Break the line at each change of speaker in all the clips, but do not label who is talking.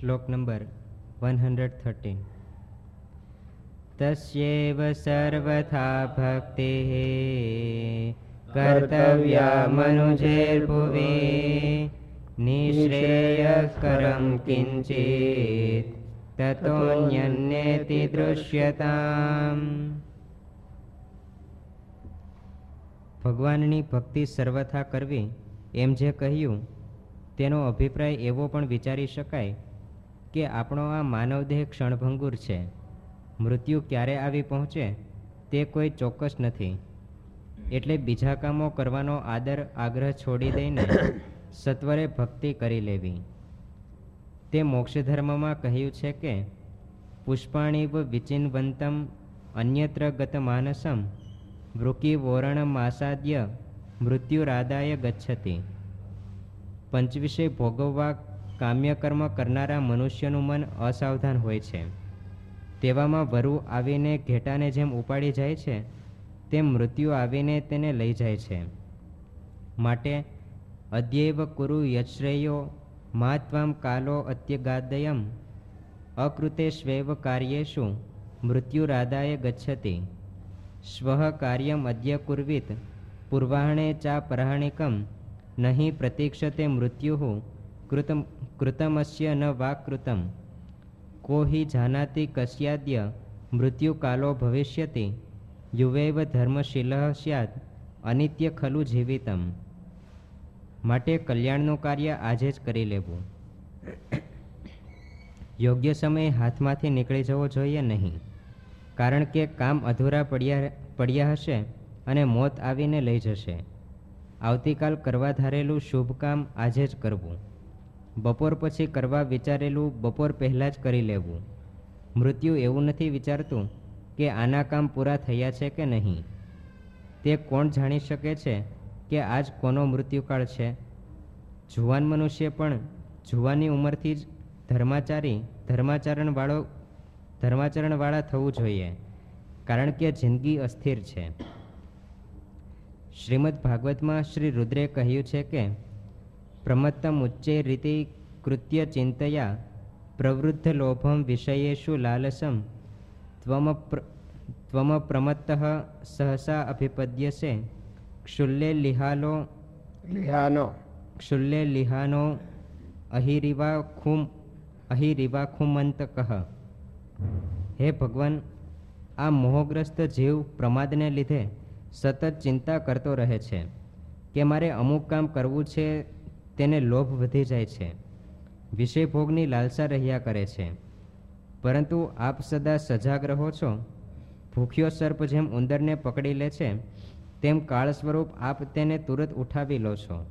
શ્લોક number one hundred thirteen તસ્યેવ સર્વથા ભક્તિः કર્તવ્યા મનુજેર્ભુવે નિશ્રેયકરમ કિંચિત તતોન્યન્યેતિ દૃશ્યતામ ભગવાનની ભક્તિ સર્વથા કરવી, એમ જે કહ્યું, તેનો અભિપ્રાય એવો પણ વિચારી શકાય કે આપણો આ માનવદેહ ક્ષણભંગુર છે? મૃત્યુ ક્યારે આવી પહોંચે? તે કોઈ ચોક્કસ નથી. એટલે બીજા કામો કરવાનો આદર આગ્રહ છોડી દઈને સત્વરે ભક્તિ કરી લેવી. તે મોક્ષ ધર્મમાં કહ્યું છે કે પુષ્પાણીવ વિચિનવંતમ અન્યત્ર ગત માનસમ વૃકિવોરણમાસાદ્ય મૃત્યુરાદાય ગચ્છતી. પંચવિષય ભોગવવા કામ્યકર્મ કરનારા મનુષ્યનું મન અસાવધાન હોય છે. તેવામાં વરુ આવીને ઘેટાને જેમ ઉપાડી જાય છે, તેમ મૃત્યુ આવીને તેને લઈ જાય છે. માટે અદ્યૈવ કુરુ યશ્રેયો મા ત્વામ કાલો અત્યગાદયમ અકૃતેષ્વેવ કાર્યેશુ મૃત્યુરાદાય ગચ્છતિ. શ્વ કાર્યમ અદ્ય કુર્વિત, પૂર્વાહણે ચા પરાહણિકમ, નહીં પ્રતીક્ષતે મૃત્યુ કૃતમ, કૃતમસ્ય ન વા કૃતમ. કો હિ જાનાતિ મૃત્યુકાલો ભવિષ્યતિ. યુવૈવ ધર્મશીલ સ્યાદ, અનિત્ય ખલુ જીવિતમ. માટે કલ્યાણનું કાર્ય આજે જ કરી લેવું. યોગ્ય સમયે હાથમાંથી નીકળી જવો જોઈએ નહીં. કારણ કે કામ અધૂરા પડ્યા પડ્યા હશે અને મોત આવીને લઈ જશે. આવતીકાલ કરવા ધારેલું શુભ કામ આજે જ કરવું. બપોર પછી કરવા વિચારેલું બપોર પહેલાં જ કરી લેવું. મૃત્યુ એવું નથી વિચારતું કે આના કામ પૂરા થયા છે કે નહીં. તે કોણ જાણી શકે છે કે આજ કોનો મૃત્યુકાળ છે? જુવાન મનુષ્ય પણ જુવાની ઉંમરથી જ ધર્માચારી, ધર્માચરણવાળો, ધર્માચરણવાળા થવું જોઈએ, કારણ કે જિંદગી અસ્થિર છે. શ્રીમદ ભાગવતમાં શ્રી રુદ્રે કહ્યું છે કે પ્રમત્તમ ઉચ્ચે રીતિ કૃત્ય ચિંતયા પ્રવૃદ્ધ લોભમ વિષયેષુ લાલસમ ત્વમપ્ર ત્વમ પ્રમત્ત સહસા અભિપદ્યસે ક્ષુલ્લે લિહાલો
લિહાનો
ક્ષુલ્લે લિહાનો અહિરિવા ખુમ અહિરિવા ખુમંત કહ હે ભગવાન આ મોહગ્રસ્ત જીવ પ્રમાદને લીધે સતત ચિંતા કરતો રહે છે કે મારે અમુક કામ કરવું છે તેને લોભ વધી જાય છે. વિષય ભોગની લાલસા રહ્યા કરે છે. પરંતુ આપ સદા સજાગ રહો છો? ભૂખ્યો સર્પ જેમ ઉંદરને પકડી લે છે, તેમ કાળ સ્વરૂપ આપ તેને તુરત ઉઠાવી લો છો.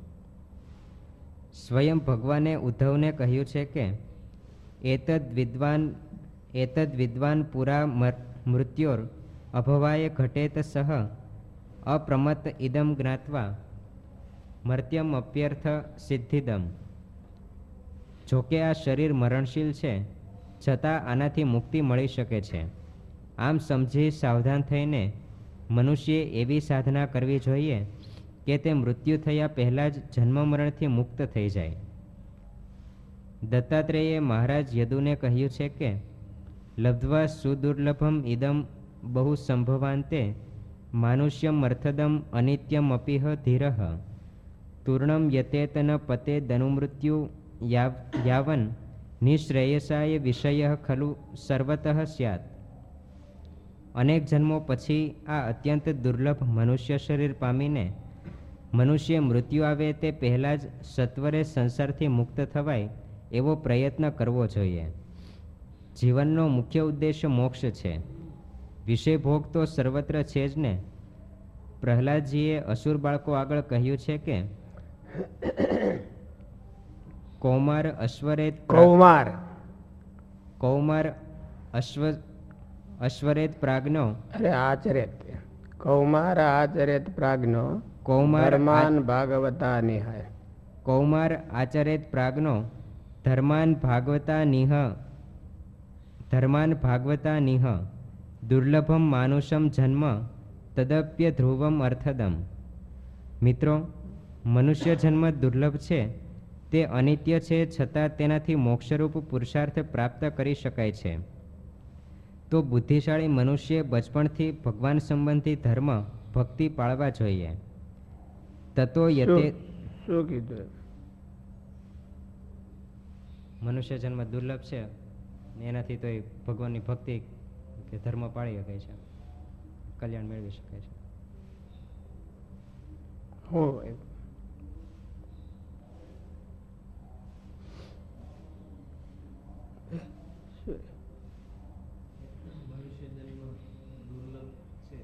સ્વયં ભગવાને ઉદ્ધવને કહ્યું છે કે, એતદ વિદ્વાન એતદ વિદ્વાન પુરા મૃત્યોર અભવાય ઘટેત સહ અપ્રમત ઇદમ જ્ઞાત્વા. મર્ત્યમ અપ્યર્થ સિદ્ધિદમ. જોકે આ શરીર મરણશીલ છે, છતાં આનાથી મુક્તિ મળી શકે છે. આમ સમજી સાવધાન થઈને મનુષ્યે એવી સાધના કરવી જોઈએ કે તે મૃત્યુ થયા પહેલાં જ જન્મ મરણથી મુક્ત થઈ જાય. દત્તાત્રેયે મહારાજ યદુને કહ્યું છે કે, લબ્ધવા સુદુર્લભમ ઇદમ બહુ સંભવાંતે માનુષ્યમ અર્થદમ અનિત્યમ અપિહ ધીર તૂર્ણમ યતેતન પતે ધનુમૃત્યુ યાવન નિશ્રેયસાય વિષય ખલુ સર્વતઃ સ્યાત અનેક જન્મો પછી આ અત્યંત દુર્લભ મનુષ્ય શરીર પામીને મનુષ્ય મૃત્યુ આવે તે પહેલાં જ સત્વરે સંસારથી મુક્ત થવાય એવો પ્રયત્ન કરવો જોઈએ। જીવનનો મુખ્ય ઉદ્દેશ મોક્ષ છે। વિષય ભોગ તો સર્વત્ર છે જ ને? પ્રહલાદજીએ અસુર બાળકો આગળ કહ્યું છે કે કૌમાર અશ્વરેત
કૌમાર.
કૌમાર અશ્વ અશ્વરેત પ્રાજ્ઞો
અરે આચરેત કૌમાર આચરેત પ્રાજ્ઞો
કૌમાર
ધર્માન ભાગવતા નિહાય.
કૌમાર આચરેત પ્રાજ્ઞો ધર્માન ભાગવતા નિહ. ધર્માન ભાગવતા નિહ. દુર્લભમ માનુષમ જન્મ. તદપ્ય ધ્રુવમ અર્થદમ. મિત્રો મનુષ્ય જન્મ દુર્લભ છે. તે અનિત્ય છે છતાં તેનાથી મોક્ષરૂપ પુરુષાર્થ પ્રાપ્ત કરી શકાય છે. તો બુદ્ધિશાળી મનુષ્ય બચપણથી ભગવાન સંબંધી ધર્મ ભક્તિ પાળવા જોઈએ. તત્વો યતે
શું શું કીધું?
મનુષ્ય જન્મ દુર્લભ છે એનાથી તો ભગવાનની ભક્તિ કે ધર્મ પાળી શકાય છે. કલ્યાણ મેળવી શકાય છે
હું હોય શું?
મનુષ્ય જન્મ દુર્લભ છે
હમ.
છતાં પણ બુદ્ધિશાળી હોય એને એ એ એનો મનુષ્ય જન્મ જે છે એ એક સાધન રૂપ છે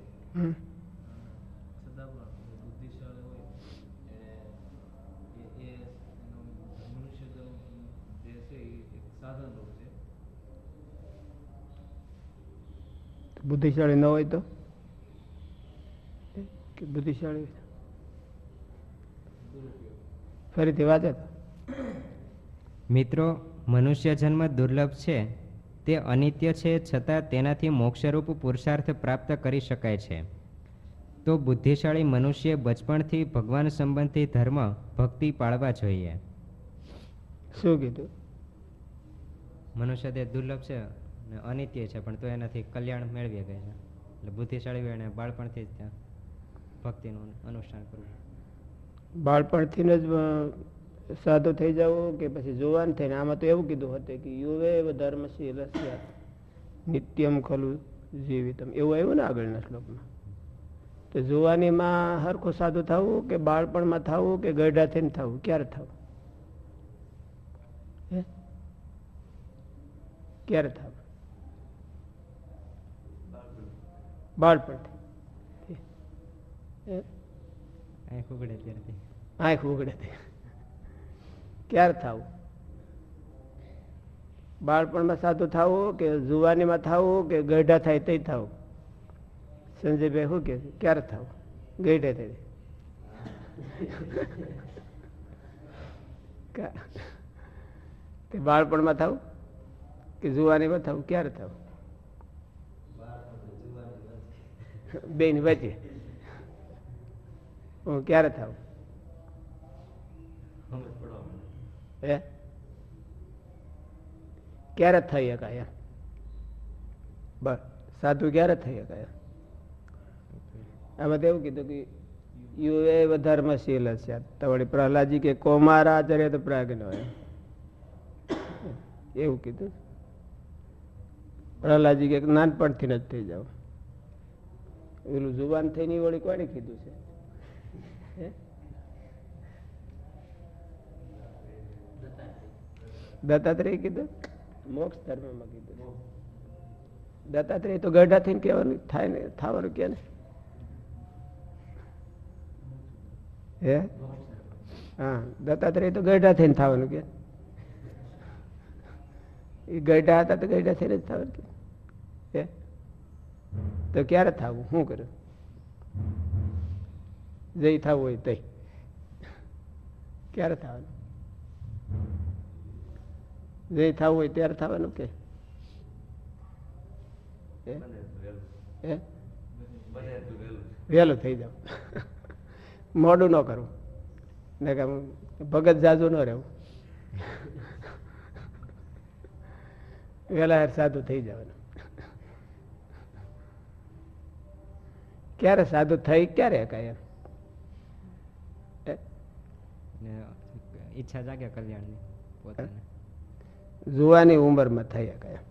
બુદ્ધિશાળી ન હોય તો? કે બુદ્ધિશાળી ફરીથી વાત.
મિત્રો મનુષ્ય જન્મ દુર્લભ છે. તે અનિત્ય છે છતાં તેનાથી મોક્ષરૂપ પુરુષાર્થ પ્રાપ્ત કરી શકાય છે. તો બુદ્ધિશાળી મનુષ્ય બચપણથી ભગવાન સંબંધી ધર્મ ભક્તિ પાળવા જોઈએ.
શું કીધું?
મનુષ્ય તે દુર્લભ છે અને અનિત્ય છે પણ તો એનાથી કલ્યાણ મેળવી શકે છે. એટલે બુદ્ધિશાળી એને બાળપણથી જ ભક્તિનું અનુષ્ઠાન કરવું.
બાળપણથી જ સાધુ થઈ જવું કે પછી જુવાન થઈને આમાં તો એવું કીધું હતું કે યુવે ધર્મશીલ રસ્યા નિત્યમ ખલું જીવિતમ. એવું આવ્યું ને આગળના શ્લોકમાં. તો જુવાનીમાં હરખું સાધુ થવું કે બાળપણમાં થવું કે ગઢડા થઈને થવું? ક્યારે થવું? ક્યારે થવું? બાળપણથી.
આંખ ઉગડે ત્યારથી
આંખ ઉગડે તે ક્યારે થવું? બાળપણમાં સાધુ થવું કે જુવાનીમાં થવું કે ગઢા થાય તે થવું? સંજયભાઈ શું કે ક્યારે થવું? ગઢે થઈ તે બાળપણમાં થવું? કે જુવાનીમાં થવું? ક્યારે થવું? બેન વચ્ચે. ક્યારે થવું? હે? ક્યારે થઈ શકાય એમ? બસ, સાધુ ક્યારે થઈ શકાય આમાં તો એવું કીધું કે યુએ શીલ હશે. તો વળી પ્રહલાદજી કે કોમાર આચર્ય તો પ્રાજ્ઞ હોય એવું કીધું. પ્રહલાદજી કે નાનપણથી જ થઈ જાવ પેલું જુવાન થઈને વળી કોને કીધું છે હે દત્તાત્રેય કીધું? મોક્ષ ધર્મમાં કીધું દત્તાત્રેય તો ગઢા થઈને કહેવાનું થાય ને થવાનું કે ને? હે? હા દત્તાત્રેય તો ગઢા થઈને થવાનું કે? એ ગઢા હતા તો ગઢા થઈને જ થવાનું કે? હે? તો ક્યારે થવું? શું કર્યું? જઈ થવું હોય તઈ ક્યારે થવાનું? જે થવું હોય ત્યારે થવાનું કે? વહેલું થઈ જાવ. મોડું ન કરવું ને કે ભગત જાજુ ન રહેવું. વહેલા સાધુ થઈ જવાનું. ક્યારે સાધુ થઈ, ક્યારે કઈ?
ઈચ્છા જાગે કલ્યાણની પોતાને.
જુવાની ઉંમરમાં થઈ ગયા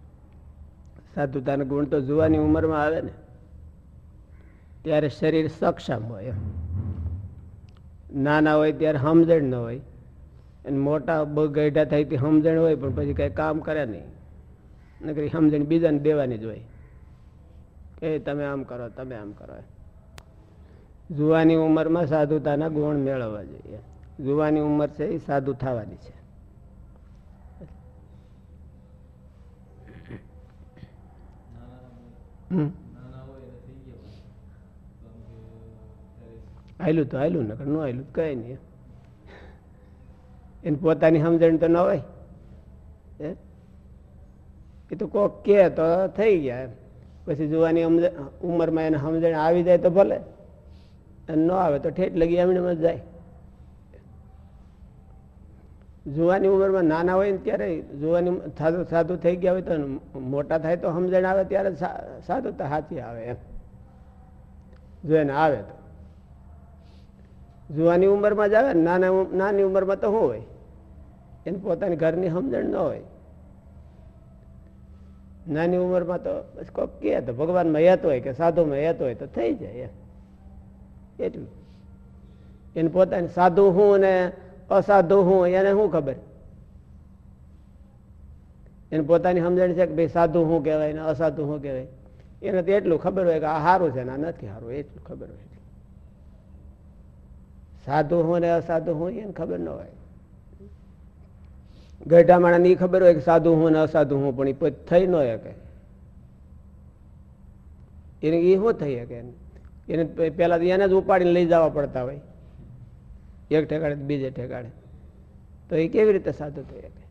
સાધુતાના ગુણ તો જુવાની ઉંમરમાં આવે ને. ત્યારે શરીર સક્ષમ હોય નાના હોય ત્યારે સમજણ ન હોય. અને મોટા ગઈઢા થાય તે સમજણ હોય, પણ પછી કંઈ કામ કરે નહીં. નકરી સમજણ બીજાને દેવાની જ હોય. કે તમે આમ કરો, તમે આમ કરો જુવાની ઉંમરમાં સાધુતાના ગુણ મેળવવા જોઈએ. જુવાની ઉંમર છે એ સાધુ થવાની છે હમ
નાના હોય એટલે થઈ ગયા પણ કેમ કે ત્યારે
આયલું તો આયલું, નકર ન આયલું કઈ નહીં. એને પોતાની સમજણ તો ન હોય. એ તો કોક કે તો થઈ ગયા પછી જોવાની ઉંમરમાં એને સમજણ આવી જાય તો ભલે. ન આવે તો ઠેઠ લગી એમને જ જાય. જુવાની ઉંમરમાં નાના હોય ને ત્યારે જુવાની સાધુ સાધુ થઈ ગયા હોય તો મોટા થાય તો સમજણ આવે ત્યારે સાધુ તો સાચી આવે એમ. જો એને આવે તો. જુવાની ઉંમરમાં જ આવે નાના નાની ઉંમરમાં તો શું હોય? એને પોતાની ઘરની સમજણ ન હોય. નાની ઉંમરમાં તો કોક કહે તો ભગવાનમાં હેત હોય કે સાધુમાં હેત હોય તો થઈ જાય એમ. એટલું. એને પોતાની સાધુ હું ને અસાધુ હું, એને શું ખબર? એને પોતાની સમજણ છે કે ભાઈ સાધુ શું કહેવાય ને અસાધુ શું કહેવાય. એને તો એટલું ખબર હોય કે આ સારું છે આ નથી સારું એટલું ખબર હોય. સાધુ હું ને અસાધુ હું, એને ખબર ન હોય. ગઢા માણસને એ ખબર હોય કે સાધુ હું ને અસાધુ હું, પણ એ થઈ ન શકે. એને એ શું થઈ શકે? એને પેલા તો એને જ ઉપાડીને લઈ જવા પડતા હોય. એક ઠેકાડે બીજે ઠેકાડે તો એ કેવી રીતે સાધુ થઈ શકે?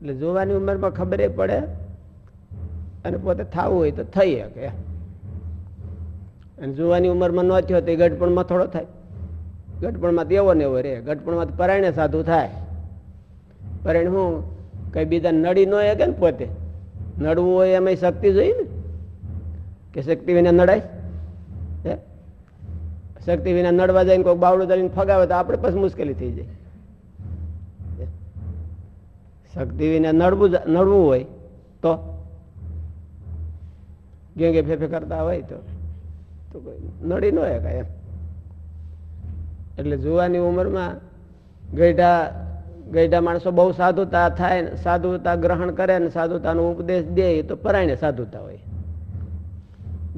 એટલે જોવાની ઉંમરમાં ખબર એ પડે અને પોતે થવું હોય તો થઈ શકે. અને જોવાની ઉંમરમાં ન થયો તો એ ગઢપણમાં થોડો થાય. ગઢપણમાં તો એવો ને એવો રે ગઢપણમાં તો પરાયણે સાધુ થાય. પરાયણ હું? કઈ બીજા નડી ન કે ને પોતે? નડવું હોય એમાં શક્તિ જોઈએ ને? કે શક્તિ વિના નડાય? શક્તિ વિના નડવા જઈને કોઈ બાવડું ચાલીને ફગાવે તો આપણે પછી મુશ્કેલી થઈ જાય. શક્તિ વિના નડવું નડવું હોય તો ગેંગે ફેફે કરતા હોય તો કોઈ નડી ન શકાય એમ. એટલે જુવાની ઉંમરમાં ગઈઢા ગઈઢા માણસો બહુ સાધુતા થાય સાધુતા ગ્રહણ કરે ને સાધુતાનો ઉપદેશ દે તો પરાયણે સાધુતા હોય.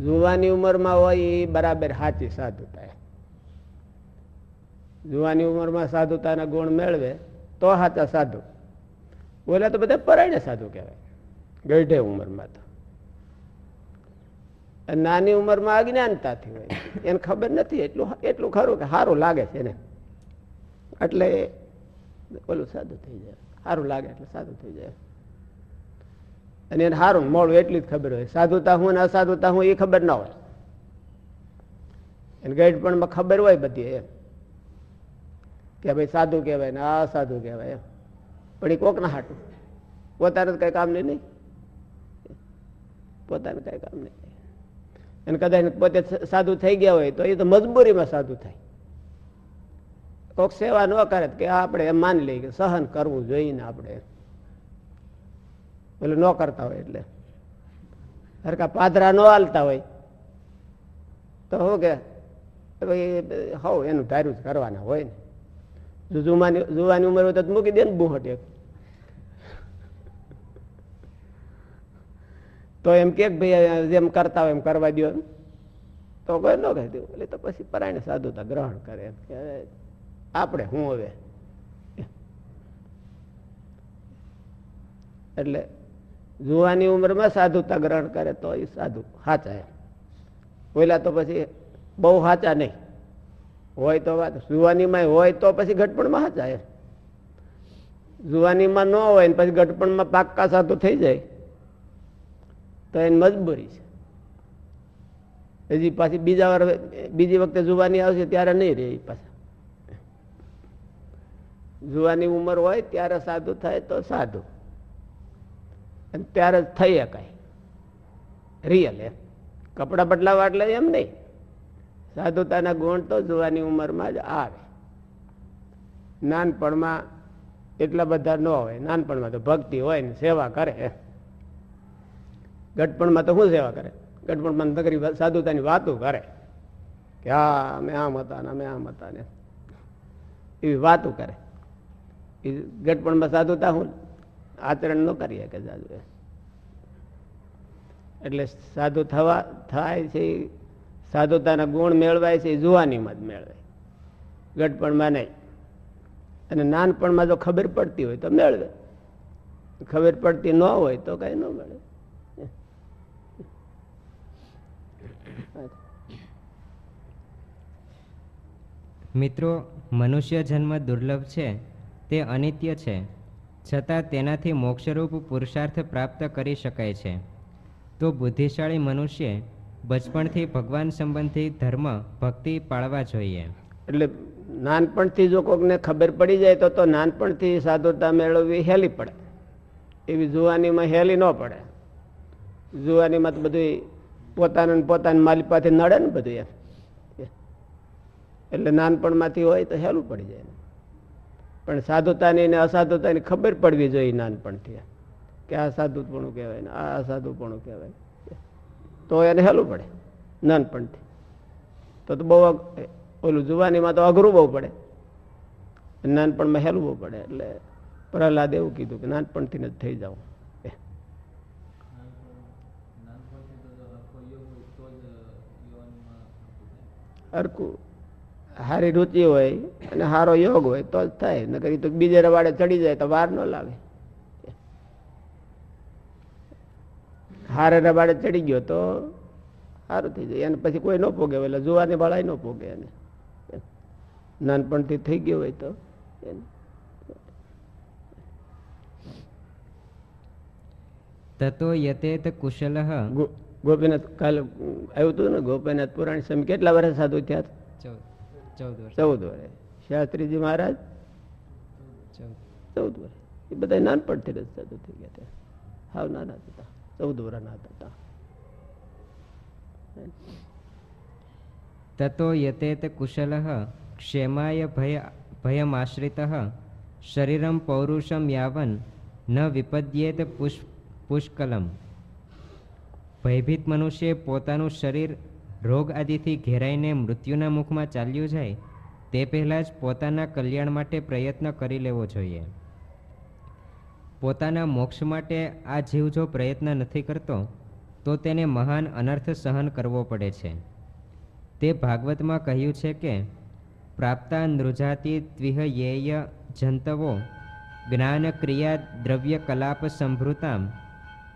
જુવાની ઉંમરમાં હોય એ બરાબર સાચી સાધુતા. જુવાની ઉંમરમાં સાધુતાના ગુણ મેળવે, તો સાચા સાધુ. ઓલા તો બધા પરાયણે સાધુ કહેવાય. ગઢે ઉંમરમાં તો. નાની ઉંમરમાં અજ્ઞાનતાથી હોય. એને ખબર નથી, એટલું એટલું ખરું કે સારું લાગે છે એને. એટલે ઓલું સાધુ થઈ જાય. સારું લાગે એટલે સાધુ થઈ જાય. અને એને સારું મોડું એટલી જ ખબર હોય. સાધુતા હું અને અસાધુતા હું એ ખબર ના હોય. એને ગઈડ પણ ખબર હોય બધી એમ. કે ભાઈ સાધુ કહેવાય ને આ સાધુ કહેવાય પણ એ કોકના હાટું. પોતાને કઈ કામ નહીં નહીં પોતાને કઈ કામ નહીં. અને કદાચ પોતે સાધુ થઈ ગયા હોય તો એ તો મજબૂરીમાં સાધુ થાય. કોક સેવા ન કરે કે આપણે એમ માની લઈએ કે સહન કરવું જોઈએ ને આપણે પેલું ન કરતા હોય એટલે. હરકા પાદરા ન હાલતા હોય. તો શું કે ભાઈ હવ એનું ધાર્યું જ કરવાના હોય ને. જો જુવાની જુવાની ઉંમર હોય તો મૂકી દે ને બુહટ એક. તો એમ કે ભાઈ જેમ કરતા હોય એમ કરવા દો. તો કોઈ ન કહી દઉં એટલે તો પછી પરાયણ સાધુતા ગ્રહણ કરે. એમ કે આપણે હું હવે? એટલે જુવાની ઉંમરમાં સાધુતા ગ્રહણ કરે તો એ સાધુ સાચા એમ. પહેલા તો પછી બહુ સાચા નહીં. હોય તો વાત. જુવાનીમાં હોય તો પછી ઘટપણમાં એમ જુવાનીમાં ન હોય ને પછી ઘટપણમાં પાક્કા સાધુ થઈ જાય. તો એની મજબૂરી છે. હજી પાછી બીજા વાર બીજી વખતે જુવાની આવશે ત્યારે નહીં રહે પાછા. જુવાની ઉંમર હોય ત્યારે સાધુ થાય તો સાધુ. અને ત્યારે જ થઈ શકાય. રિયલ એમ. કપડા બદલાવા એટલે એમ નહીં. સાધુતાના ગુણ તો જોવાની ઉંમરમાં જ આવે. નાનપણમાં એટલા બધા ન હોય. નાનપણમાં તો ભક્તિ હોય ને સેવા કરે. ગટપણમાં તો શું સેવા કરે? ગટપણમાં નગરી સાધુતાની વાતો કરે. કે હા, અમે આમ હતા ને અમે આમ હતા ને. એવી વાતો કરે. એ ગટપણમાં સાધુતા હું આચરણ ન કરીએ કે સાધુ એટલે સાધુ થવા થાય છે સાધુતાના ગુણ મેળવાય છે, એ જુવાનીમાં જ મેળવાય. ગટપણમાં નહીં. અને નાનપણમાં જો ખબર પડતી હોય તો મેળવે. ખબર પડતી ન હોય તો કઈ ન મળે.
મિત્રો, મનુષ્ય જન્મ દુર્લભ છે, તે અનિત્ય છે. છતાં તેનાથી મોક્ષરૂપ પુરુષાર્થ પ્રાપ્ત કરી શકાય છે. તો બુદ્ધિશાળી મનુષ્ય બચપણથી ભગવાન સંબંધી ધર્મ ભક્તિ પાળવા જોઈએ.
એટલે નાનપણથી જો કોકને ખબર પડી જાય તો તો નાનપણથી સાધુતા મેળવવી હેલી પડે. એવી જુવાનીમાં હેલી ન પડે. જુવાનીમાં તો બધું પોતાના પોતાની પોતાની માલિપાથી નડે ને બધું એમ. એટલે નાનપણમાંથી હોય તો હેલું પડી જાય પણ સાધુતાની ને અસાધુતાની ખબર પડવી જોઈએ નાનપણથી કે આ સાધુપણું કહેવાય ને આ અસાધુપણું કહેવાય. તો એને હેલું પડે, નાનપણથી. તો તો બહુ ઓલું જુવાનીમાં તો અઘરું બહુ પડે. નાનપણમાં હેલું બહુ પડે, એટલે પ્રહલાદ એવું કીધું કે નાનપણથી જ થઈ જાવ અરકું સારી રુચિ હોય અને સારો યોગ હોય તો જ થાય, નકર તો બીજે રવાડે ચડી જાય તો વાર ન લાગે. હારે રબાડે ચડી ગયો તો સારું થઈ જાય. એને પછી કોઈ ન પોગે એટલે જુવાની બાળાય ન પોગે એને. નાનપણથી થઈ ગયું હોય તો
તતો યતેત કુશલ.
ગોપીનાથ કાલે આવ્યું હતું ને ગોપીનાથ પુરાણી સ્વામી કેટલા વર્ષ સાધુ થયા?
ચૌદ વર્ષ.
શાસ્ત્રીજી મહારાજ?
ચૌદ.
ચૌદ વર્ષ. એ બધા નાનપણથી જ સાધુ થઈ ગયા હતા. હાવ નાના હતા. ચૌદ વર્ષના હતા.
તતો યતેત કુશલ ક્ષેમાય ભય, ભયમાશ્રિત શરીરમ પૌરુષમ યાવન ન વિપદ્યેત પુષ પુષ્કલમ. ભયભીત મનુષ્ય પોતાનું શરીર રોગ આદિથી ઘેરાઈને મૃત્યુના મુખમાં ચાલ્યું જાય, તે પહેલાં જ પોતાના કલ્યાણ માટે પ્રયત્ન કરી લેવો જોઈએ. પોતાના મોક્ષ માટે આ જીવ જો પ્રયત્ન નથી કરતો તો તેને મહાન અનર્થ સહન કરવો પડે છે. તે ભાગવતમાં કહ્યું છે કે પ્રાપ્તા નૃજાતિ ત્વિહ યેય જંતવો જ્ઞાન ક્રિયા દ્રવ્ય કલાપ સંભૃતામ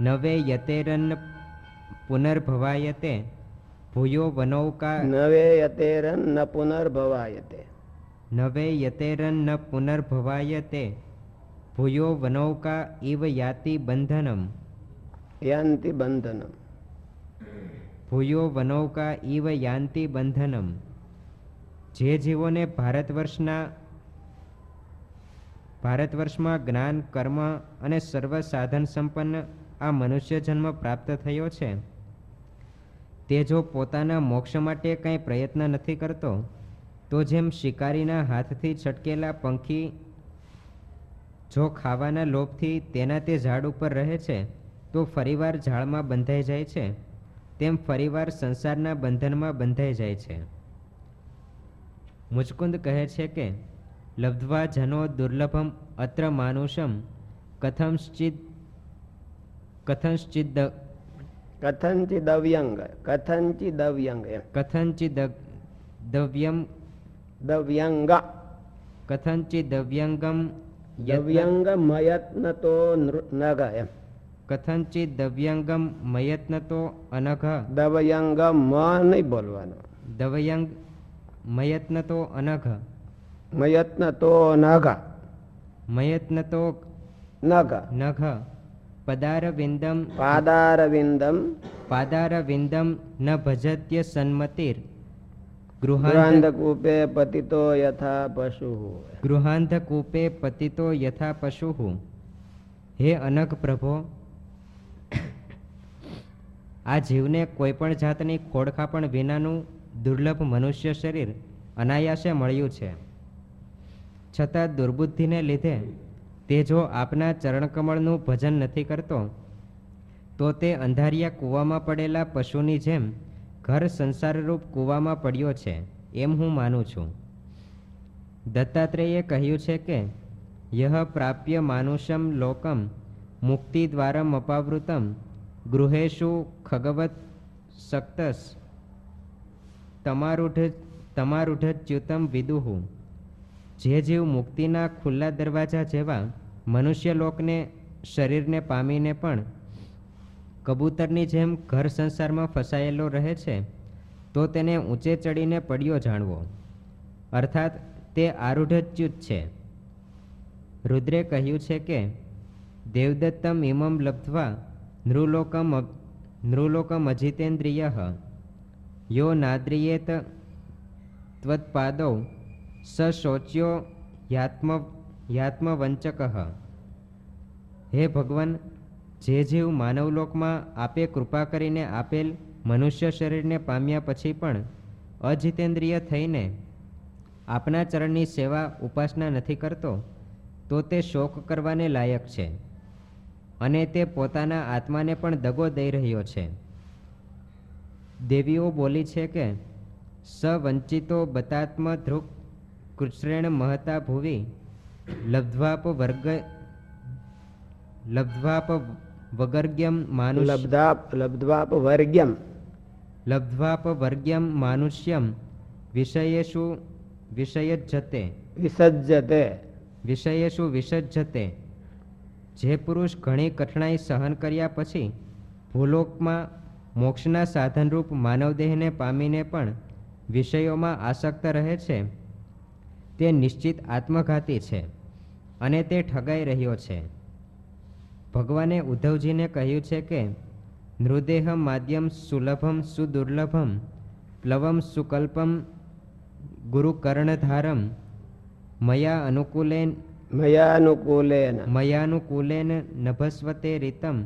નવે યતેરન પુનર્ભવાયતે ભૂયો વનૌકા
નવે યતેરન ન પુનર્ભવાયતે.
નવે યતેરન ન પુનર્ભવાયતે ભૂયો વનૌકા ઇવ યાતિ બંધનમ.
યાંતિ બંધનમ.
ભૂયો વનૌકા ઇવ યાંતિ બંધનમ. જે જીવોને ભારત વર્ષના ભારત વર્ષમાં જ્ઞાન કર્મ અને સર્વ સાધન સંપન્ન આ મનુષ્ય જન્મ પ્રાપ્ત થયો છે. તે જો પોતાના મોક્ષ માટે કંઈ પ્રયત્ન નથી કરતો તો જેમ શિકારીના હાથથી છટકેલા પંખી જો ખાવાના લોભથી તેના તે ઝાડ ઉપર રહે છે તો ફરીવાર ઝાડમાં બંધાઈ જાય છે. તેમ ફરીવાર સંસારના બંધનમાં બંધાઈ જાય છે. મુચકુંદ કહે છે કે લબ્ધવા જનો દુર્લભમ અત્ર માનુષમ કથંશ્ચિદ કથંશ્ચિદ
કથંચિદ દવ્યંગ કથંચિદ દવ્યંગ
કથંચિદ દવ્યમ
દવ્યંગ.
કથંચિદવ્યંગમ
દવ્યંગ મયત્ન તો નૃ- નગ એમ
કથંચિદવ્યંગમ મયત્નતો અનઘ
દવ્યંગ મ નહીં બોલવાનો
દવયંગ મયત્નતો અનઘ
મયત્ન તો નગ
મયત્નતો
નગ
નઘ પદારવિંદમ
પાદારવિંદમ
પાદારવિંદમ ન ભજત્ય સન્મતિર ખોડખાપણ વિનાનું દુર્લભ મનુષ્ય શરીર અનાયાસે મળ્યું છે. છતાં દુર્બુદ્ધિને લીધે તે જો આપના ચરણકમળનું ભજન નથી કરતો, તો તે અંધારિયા કૂવામાં પડેલા પશુની જેમ ઘર સંસારરૂપ કૂવામાં પડ્યો છે, એમ હું માનું છું. દત્તાત્રેયે કહ્યું છે કે, યહ પ્રાપ્ય માનુષમ લોકમ, મુક્તિ દ્વારમ અપાવૃતમ ગૃહેશુ ખગવત સક્તસ, તમારૂઢ, તમારૂઢચ્યુતમ વિદુહુ. જે જીવ મુક્તિના ખુલ્લા દરવાજા જેવા મનુષ્યલોકને, શરીરને પામીને પણ કબૂતરની જેમ ઘર સંસારમાં ફસાયેલો રહે છે, તો તેને ઊંચે ચડીને પડ્યો જાણવો. અર્થાત, તે આરૂઢચ્યુત છે. રુદ્રે કહ્યું છે કે, દેવદત્તમ ઇમમ લબ્ધ્વા, નૃલોકમ નૃલોકમ અજિતેન્દ્રિય, યો નાદ્રિયેત ત્વત્પાદૌ શોચ્યો યાત્મ યાત્મવંચક. હે ભગવાન જે જીવ માનવલોકમાં આપે કૃપા કરીને આપેલ મનુષ્ય શરીરને પામ્યા પછી પણ અજિતેન્દ્રિય થઈને આપના ચરણની સેવા ઉપાસના નથી કરતો, તો તે શોક કરવાને લાયક છે અને તે પોતાના આત્માને પણ દગો દઈ રહ્યો છે. દેવીઓ બોલી છે કે, સવંચિતો બતાત્મ ધ્રુક કૃષ્ણ મહતા ભુવિ લબ્ધ્વાપ વર્ગ, લબ્ધ્વાપ વગર્ગ્યમ માનુષ
લબ્ધાપ લબ્ધ્વાપ વર્ગ્યમ
લબ્ધ્વાપ વર્ગ્યમ માનુષ્યમ વિષયેશુ વિષયજ્જતે
વિસજ્જતે
વિષયેશુ વિસજ્જતે જે પુરુષ ઘણી કઠણાઈ સહન કર્યા પછી ભૂલોકમાં મોક્ષના સાધનરૂપ માનવદેહને પામીને પણ વિષયોમાં આસક્ત રહે છે તે નિશ્ચિત આત્મઘાતી છે અને તે ઠગાઈ રહ્યો છે. ભગવાને ઉદ્ધવજીને કહ્યું છે કે નૃદેહ માધ્યમ સુલભમ સુદુર્લભમ પ્લવમ સુકલ્પમ ગુરુકર્ણધારમ મયા અનુકૂલેન
મયાનુકૂલેન
મયાનુકૂલેન નભસ્વતે રીતમ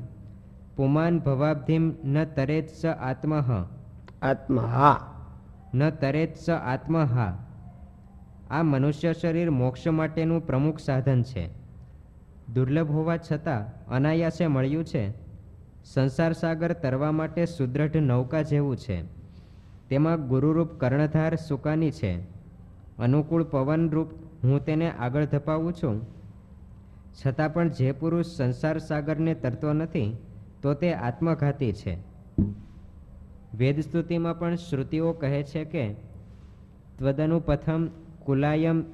પુમાન ભવાબ્ધિમ ન તરેત સ આત્મહ.
આત્મહા.
ન તરેત સ આત્મહા. આ મનુષ્ય શરીર મોક્ષ માટેનું પ્રમુખ સાધન છે. દુર્લભ હોવા છતાં અનાયાસે મળ્યું છે. સંસાર સાગર તરવા માટે સુદ્રઢ નૌકા જેવું છે. તેમાં ગુરુરૂપ કર્ણધાર સુકાની છે. અનુકૂળ પવનરૂપ હું તેને આગળ ધપાવું છું. છતાં પણ જે પુરુષ સંસાર સાગરને તરતો નથી, તો તે આત્મઘાતી છે. વેદ સ્તુતિમાં પણ શ્રુતિઓ કહે છે કે, ત્વદનુપથમ કુલાયમ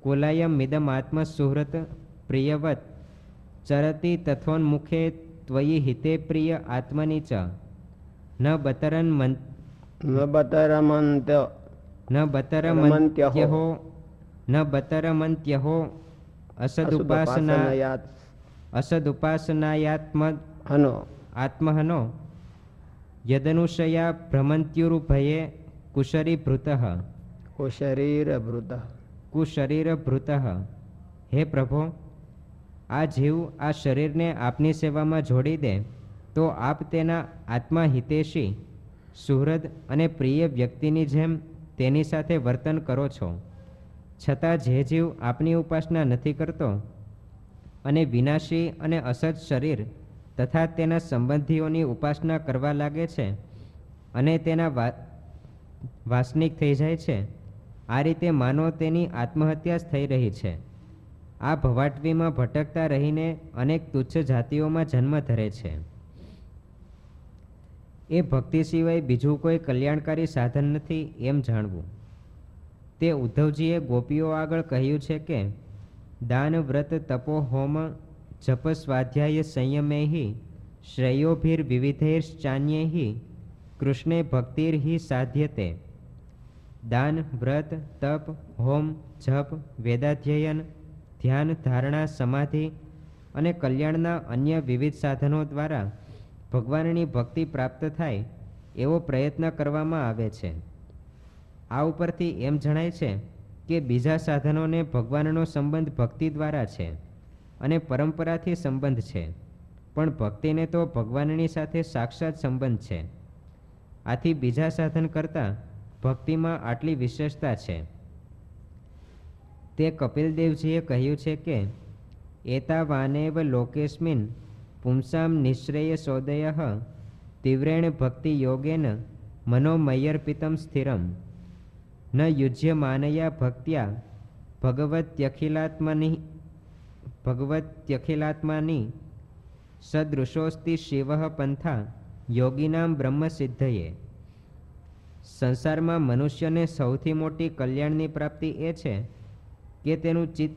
કુલાયમ મિદમ આત્મ સુહૃત પ્રિયવત ચરતી તથોન્મુખે ત્વયી હિતે પ્રિય આત્મની ચ ન બતરન મન
ન બતરમંત
ન બતરમંત્યહો ન બતરમંત્યહો અસદુપાસના
અસદુપાસનયાત
અસદુપાસનાયાત્મ
હનો
આત્મહનો યદનુષયા ભ્રમંત્યુરુભયે કુશરીભૃત કુશરીરભૃત
કો શરીર ભૃત
કુશરીર ભૃતઃ હે પ્રભો આ જીવ આ શરીરને આપની સેવામાં જોડી દે, તો આપ તેના આત્મા હિતેશી, સુહૃદ અને પ્રિય વ્યક્તિની જેમ તેની સાથે વર્તન કરો છો. છતાં જે જીવ આપની ઉપાસના નથી કરતો અને વિનાશી અને અસજ શરીર તથા તેના સંબંધીઓની ઉપાસના કરવા લાગે છે અને તેના વાસનિક થઈ જાય છે, આ રીતે માનો તેની આત્મહત્યા જ થઈ રહી છે. આ ભવાટવીમાં ભટકતા રહીને અનેક તુચ્છ જાતિઓમાં જન્મ ધરે છે. એ ભક્તિ સિવાય બીજું કોઈ કલ્યાણકારી સાધન નથી એમ જાણવું. તે ઉદ્ધવજીએ ગોપીઓ આગળ કહ્યું છે કે, દાન વ્રત તપો હોમ જપ સ્વાધ્યાય સંયમૈ શ્રેયોભીર વિવિધૈશ્ચાન્યૈ કૃષ્ણે ભક્તિર્હિ સાધ્યતે દાન, વ્રત, તપ, હોમ, જપ, વેદાધ્યયન ધ્યાન, ધારણા, સમાધિ અને કલ્યાણના અન્ય વિવિધ સાધનો દ્વારા ભગવાનની ભક્તિ પ્રાપ્ત થાય એવો પ્રયત્ન કરવામાં આવે છે. આ ઉપરથી એમ જણાય છે કે બીજા સાધનોને ભગવાનનો સંબંધ ભક્તિ દ્વારા છે અને પરંપરાથી સંબંધ છે, પણ ભક્તિને તો ભગવાનની સાથે સાક્ષાત સંબંધ છે. આથી બીજા સાધન કરતાં ભક્તિમાં આટલી વિશેષતા છે. તે કપિલદેવજીએ કહ્યું છે કે, એતાવાનેવ લોકેસ્મિન પુંસામ નિશ્રેય સોદય તીવ્રેણ ભક્તિ યોગેન મનોમયર્પિતમ સ્થિરમ. ન યુજ્યમાનયા ભક્ત્યા ભગવત્યખિલાત્મની, ભગવત્યખિલાત્માની સદૃશોસ્તિ શિવ પંથા યોગીનામ બ્રહ્મસિદ્ધયે સંસારમાં મનુષ્યને સૌથી મોટી કલ્યાણની પ્રાપ્તિ એ છે કે તેનું ચિત્ત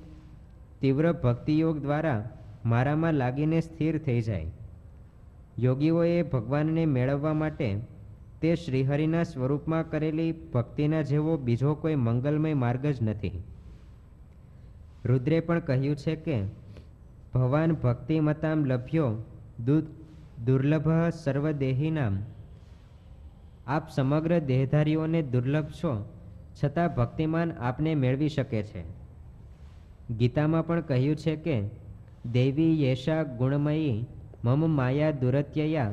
તીવ્ર ભક્તિયોગ દ્વારા મારામાં લાગીને સ્થિર થઈ જાય. યોગીઓએ ભગવાનને મેળવવા માટે તે શ્રીહરિના સ્વરૂપમાં કરેલી ભક્તિના જેવો બીજો કોઈ મંગલમય માર્ગ જ નથી. રુદ્રે પણ કહ્યું છે કે ભવાન ભક્તિમતામ લભ્યો દૂધ દુર્લભ સર્વદેહીનામ. આપ સમગ્ર દેહધારીઓને દુર્લભ છો, છતાં ભક્તિમાન આપને મેળવી શકે છે. ગીતામાં પણ કહ્યું છે કે, દેવી યેશા ગુણમયી મમ માયા દુરત્યયા,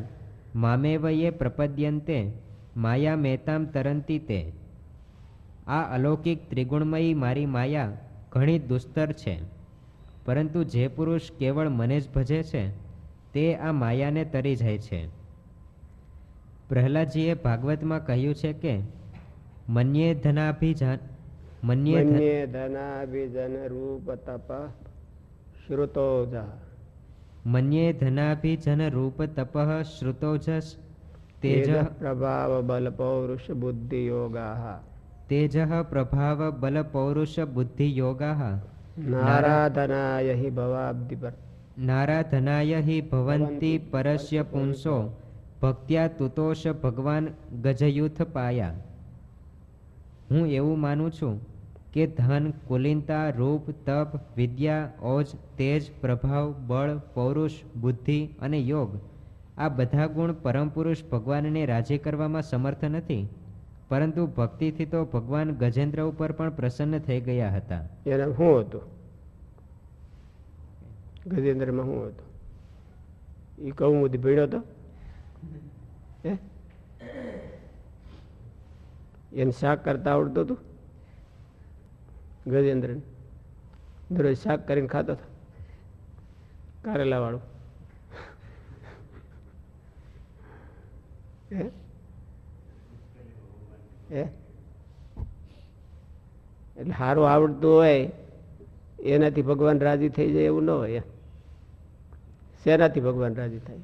મામેવયે પ્રપદ્યંતે, માયા મેતામ તરંતી તે આ અલૌકિક ત્રિગુણમયી મારી માયા ઘણી દુસ્તર છે, પરંતુ જે પુરુષ કેવળ મને જ ભજે છે, તે આ માયાને તરી જાય છે. પ્રહલાદજીએ ભાગવતમાં કહ્યું છે કે, મન્યે ધનાભિજાન મન્યે
ધનાભિજન રૂપ તપ શ્રુતો જા
મન્યે ધનાભિજન રૂપ તપ શ્રુતો તેજ
તેજ પ્રભાવ બલ પૌરુષ બુદ્ધિ યોગા
તેજ પ્રભાવ બલ પૌરુષ બુદ્ધિ યોગા
નારાધનાય હિ ભવાબ્ધિ પર
નારાધનાય હિ ભવંતિ પરસ્ય પુંસો ભક્ત્યા તુતોષ ભગવાન ગજયુથ પાયા હું એવું માનું છું કે ધન, કુલીનતા, રૂપ, તપ, વિદ્યા, ઓજ, તેજ, પ્રભાવ, બળ, પૌરુષ, બુદ્ધિ અને યોગ આ બધા ગુણ પરમ પુરુષ ભગવાનને રાજી કરવામાં સમર્થ નથી. પરંતુ ભક્તિથી તો ભગવાન ગજેન્દ્ર ઉપર પણ પ્રસન્ન થઈ ગયા હતા.
એને હું હતું? ગજેન્દ્રમાં હું હતું? એ કહું ભીડો હતો? એને શાક કરતા આવડતું હતું? ગજેન્દ્ર દરરોજ શાક કરીને ખાતો હતો. કારેલા વાળું. હે? હે? એટલે સારું આવડતું હોય એનાથી ભગવાન રાજી થઈ જાય એવું ન હોય શેનાથી ભગવાન રાજી થાય?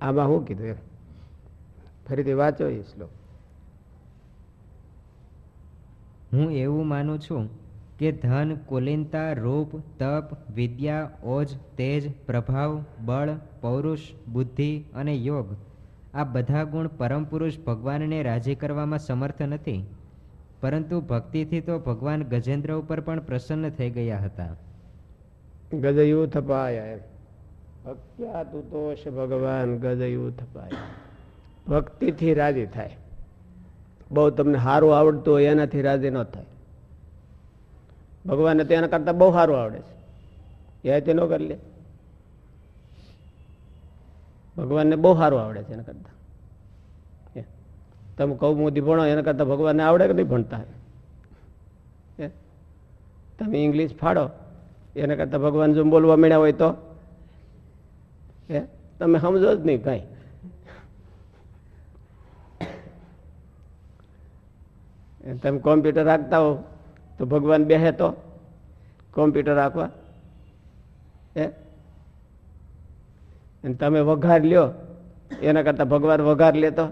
આમાં શું કીધું એમ? ફરીથી વાંચો એ શ્લોક.
હું એવું માનું છું કે ધન કુલીનતા રૂપ તપ વિદ્યા ઓજ તેજ પ્રભાવ બળ પૌરુષ બુદ્ધિ અને યોગ આ બધા ગુણ પરમ પુરુષ ભગવાનને રાજી કરવામાં સમર્થ નથી. પરંતુ ભક્તિથી તો ભગવાન ગજેન્દ્ર ઉપર પણ પ્રસન્ન થઈ ગયા હતા.
ગજયું થપાય ભક્ત્યા તુતોષ ભગવાન ગજયું થપાયા. ભક્તિથી રાજી થાય. બહુ તમને સારું આવડતું હોય એનાથી રાજી ન થાય. ભગવાનને તો એના કરતાં બહુ સારું આવડે છે. એ તે ન કરી લે. ભગવાનને બહુ સારું આવડે છે એના કરતાં. તમે કૌમુદી ભણો, એના કરતાં ભગવાનને આવડે કે નહીં ભણતા? તમે ઇંગ્લિશ ફાડો, એના કરતાં ભગવાન જો બોલવા મળ્યા હોય તો? તમે સમજો જ નહીં કાંઈ એ તમે કોમ્પ્યુટર રાખતા હો તો ભગવાન બેસે તો? કોમ્પ્યુટર રાખવા? અને તમે વઘાર લ્યો, એના કરતાં ભગવાન વઘાર લેતો?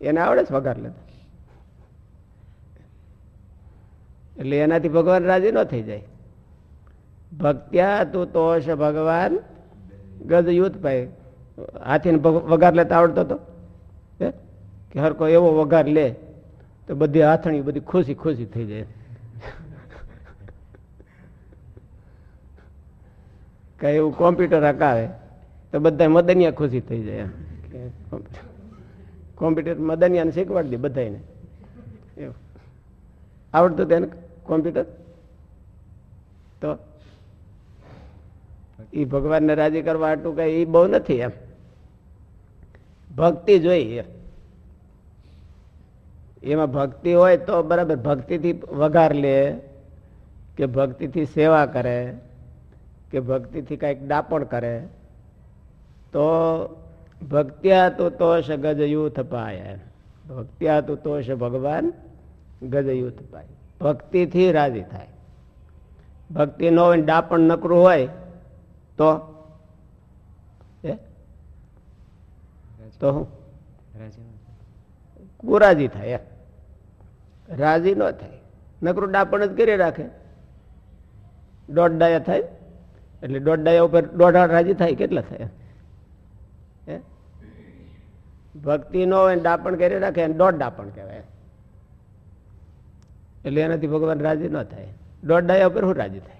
એને આવડે છે વઘાર લેતો? એટલે એનાથી ભગવાન રાજી ન થઈ જાય. ભક્ત્યા તું તોષ ભગવાન ગજ યુથ ભાઈ હાથીને વઘાર લેતા આવડતો હતો કે હર કોઈ એવો વઘાર લે. તો બધી હાથણી બધી ખુશી ખુશી થઈ જાય. કઈ એવું કોમ્પ્યુટર હકાવે તો બધા મદનિયા ખુશી થઈ જાય કોમ્પ્યુટર મદનિયાને શીખવાડી દે બધાને એવું. આવડતું તેને કોમ્પ્યુટર? તો? એ ભગવાનને રાજી કરવા આટલું કઈ એ બહુ નથી એમ. ભક્તિ જોઈએ એમ. ભક્તિ હોય તો બરાબર ભક્તિથી વઘાર લે કે ભક્તિથી સેવા કરે કે ભક્તિથી કાંઈક દાપણ કરે તો ભક્ત્યા તો તોષ ગજ યુથ પાય. ભક્ત્યા તો તોષ ભગવાન ગજ યુથ પાય ભક્તિથી રાજી થાય ભક્તિ ન હોય ને ડાપણ નકરું હોય તો તો હું કુરાજી થાય. રાજી ન થાય. નકરું ડાપણ જ કરી રાખે. દોઢ ડાયા થાય. એટલે દોઢ ડાયા ઉપર દોઢ રાજી થાય કેટલા થાય? હે? ભક્તિ ન હોય ડાપણ કરી રાખે દોઢ ડાપણ કહેવાય. એટલે એનાથી ભગવાન રાજી ન થાય. દોઢ ડાયા ઉપર શું રાજી થાય.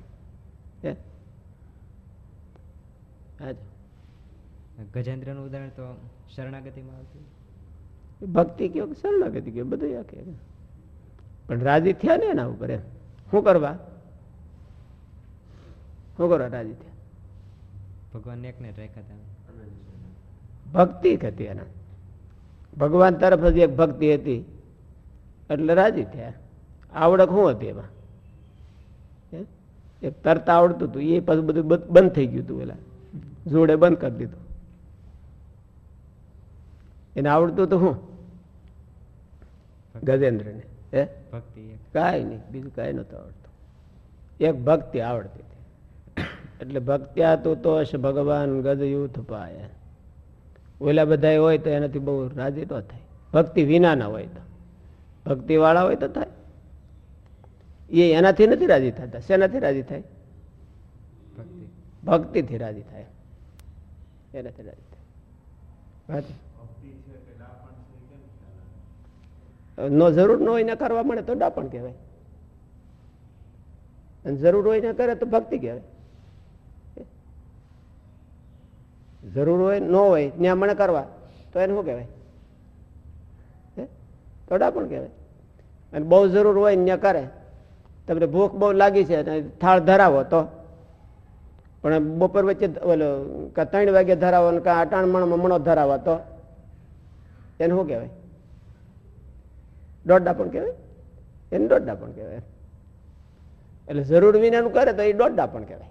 ગજેન્દ્રનું ઉદાહરણ તો શરણાગતિમાં આવતું.
ભક્તિ કયો શરણાગતિ કયો? બધું આ કહે પણ રાજી થયા ને એના ઉપર એમ. શું કરવા? શું કરવા રાજી થયા?
ભગવાન એકને રાખ્યા
ભક્તિ હતી એના. ભગવાન તરફ જ એક ભક્તિ હતી. એટલે રાજી થયા. આવડક શું હતી એમાં? એક તરતા આવડતું હતું. એ પાછું બધું બંધ થઈ ગયું હતું પેલા. જોડે બંધ કરી દીધું. એને આવડતું હતું શું? ગજેન્દ્રને. હે?
ભક્તિ
કાંઈ નહીં બીજું કાંઈ નહોતું આવડતું. એક ભક્તિ આવડતી હતી. એટલે ભક્ત્યા તો તો હશે ભગવાન ગદયુથ પાય. ઓલા બધા હોય તો એનાથી બહુ રાજી ન થાય. ભક્તિ વિનાના હોય તો. ભક્તિ વાળા હોય તો થાય. એ એનાથી નથી રાજી થતા. શેનાથી રાજી થાય?
ભક્તિ.
ભક્તિથી રાજી થાય. એનાથી રાજી થાય હાજી. નો જરૂર ન હોય ને કરવા મળે તો ડાપણ કહેવાય. અને જરૂર હોય ને કરે તો ભક્તિ કહેવાય. જરૂર હોય, ન હોય, ત્યાં મને કરવા, તો એને શું કહેવાય? તો ડાપણ કહેવાય. અને બહુ જરૂર હોય ને કરે. તમને ભૂખ બહુ લાગી છે અને થાળ ધરાવો તો. પણ બપોર વચ્ચે ઓલો, કાં ત્રણ વાગે ધરાવો ને કાં અટાણ મણમાં મણો ધરાવો તો. એને શું કહેવાય? દોઢા પણ કહેવાય. એને દોઢા પણ કહેવાય. એટલે જરૂર વિનાનું કરે તો એ દોઢા પણ કહેવાય.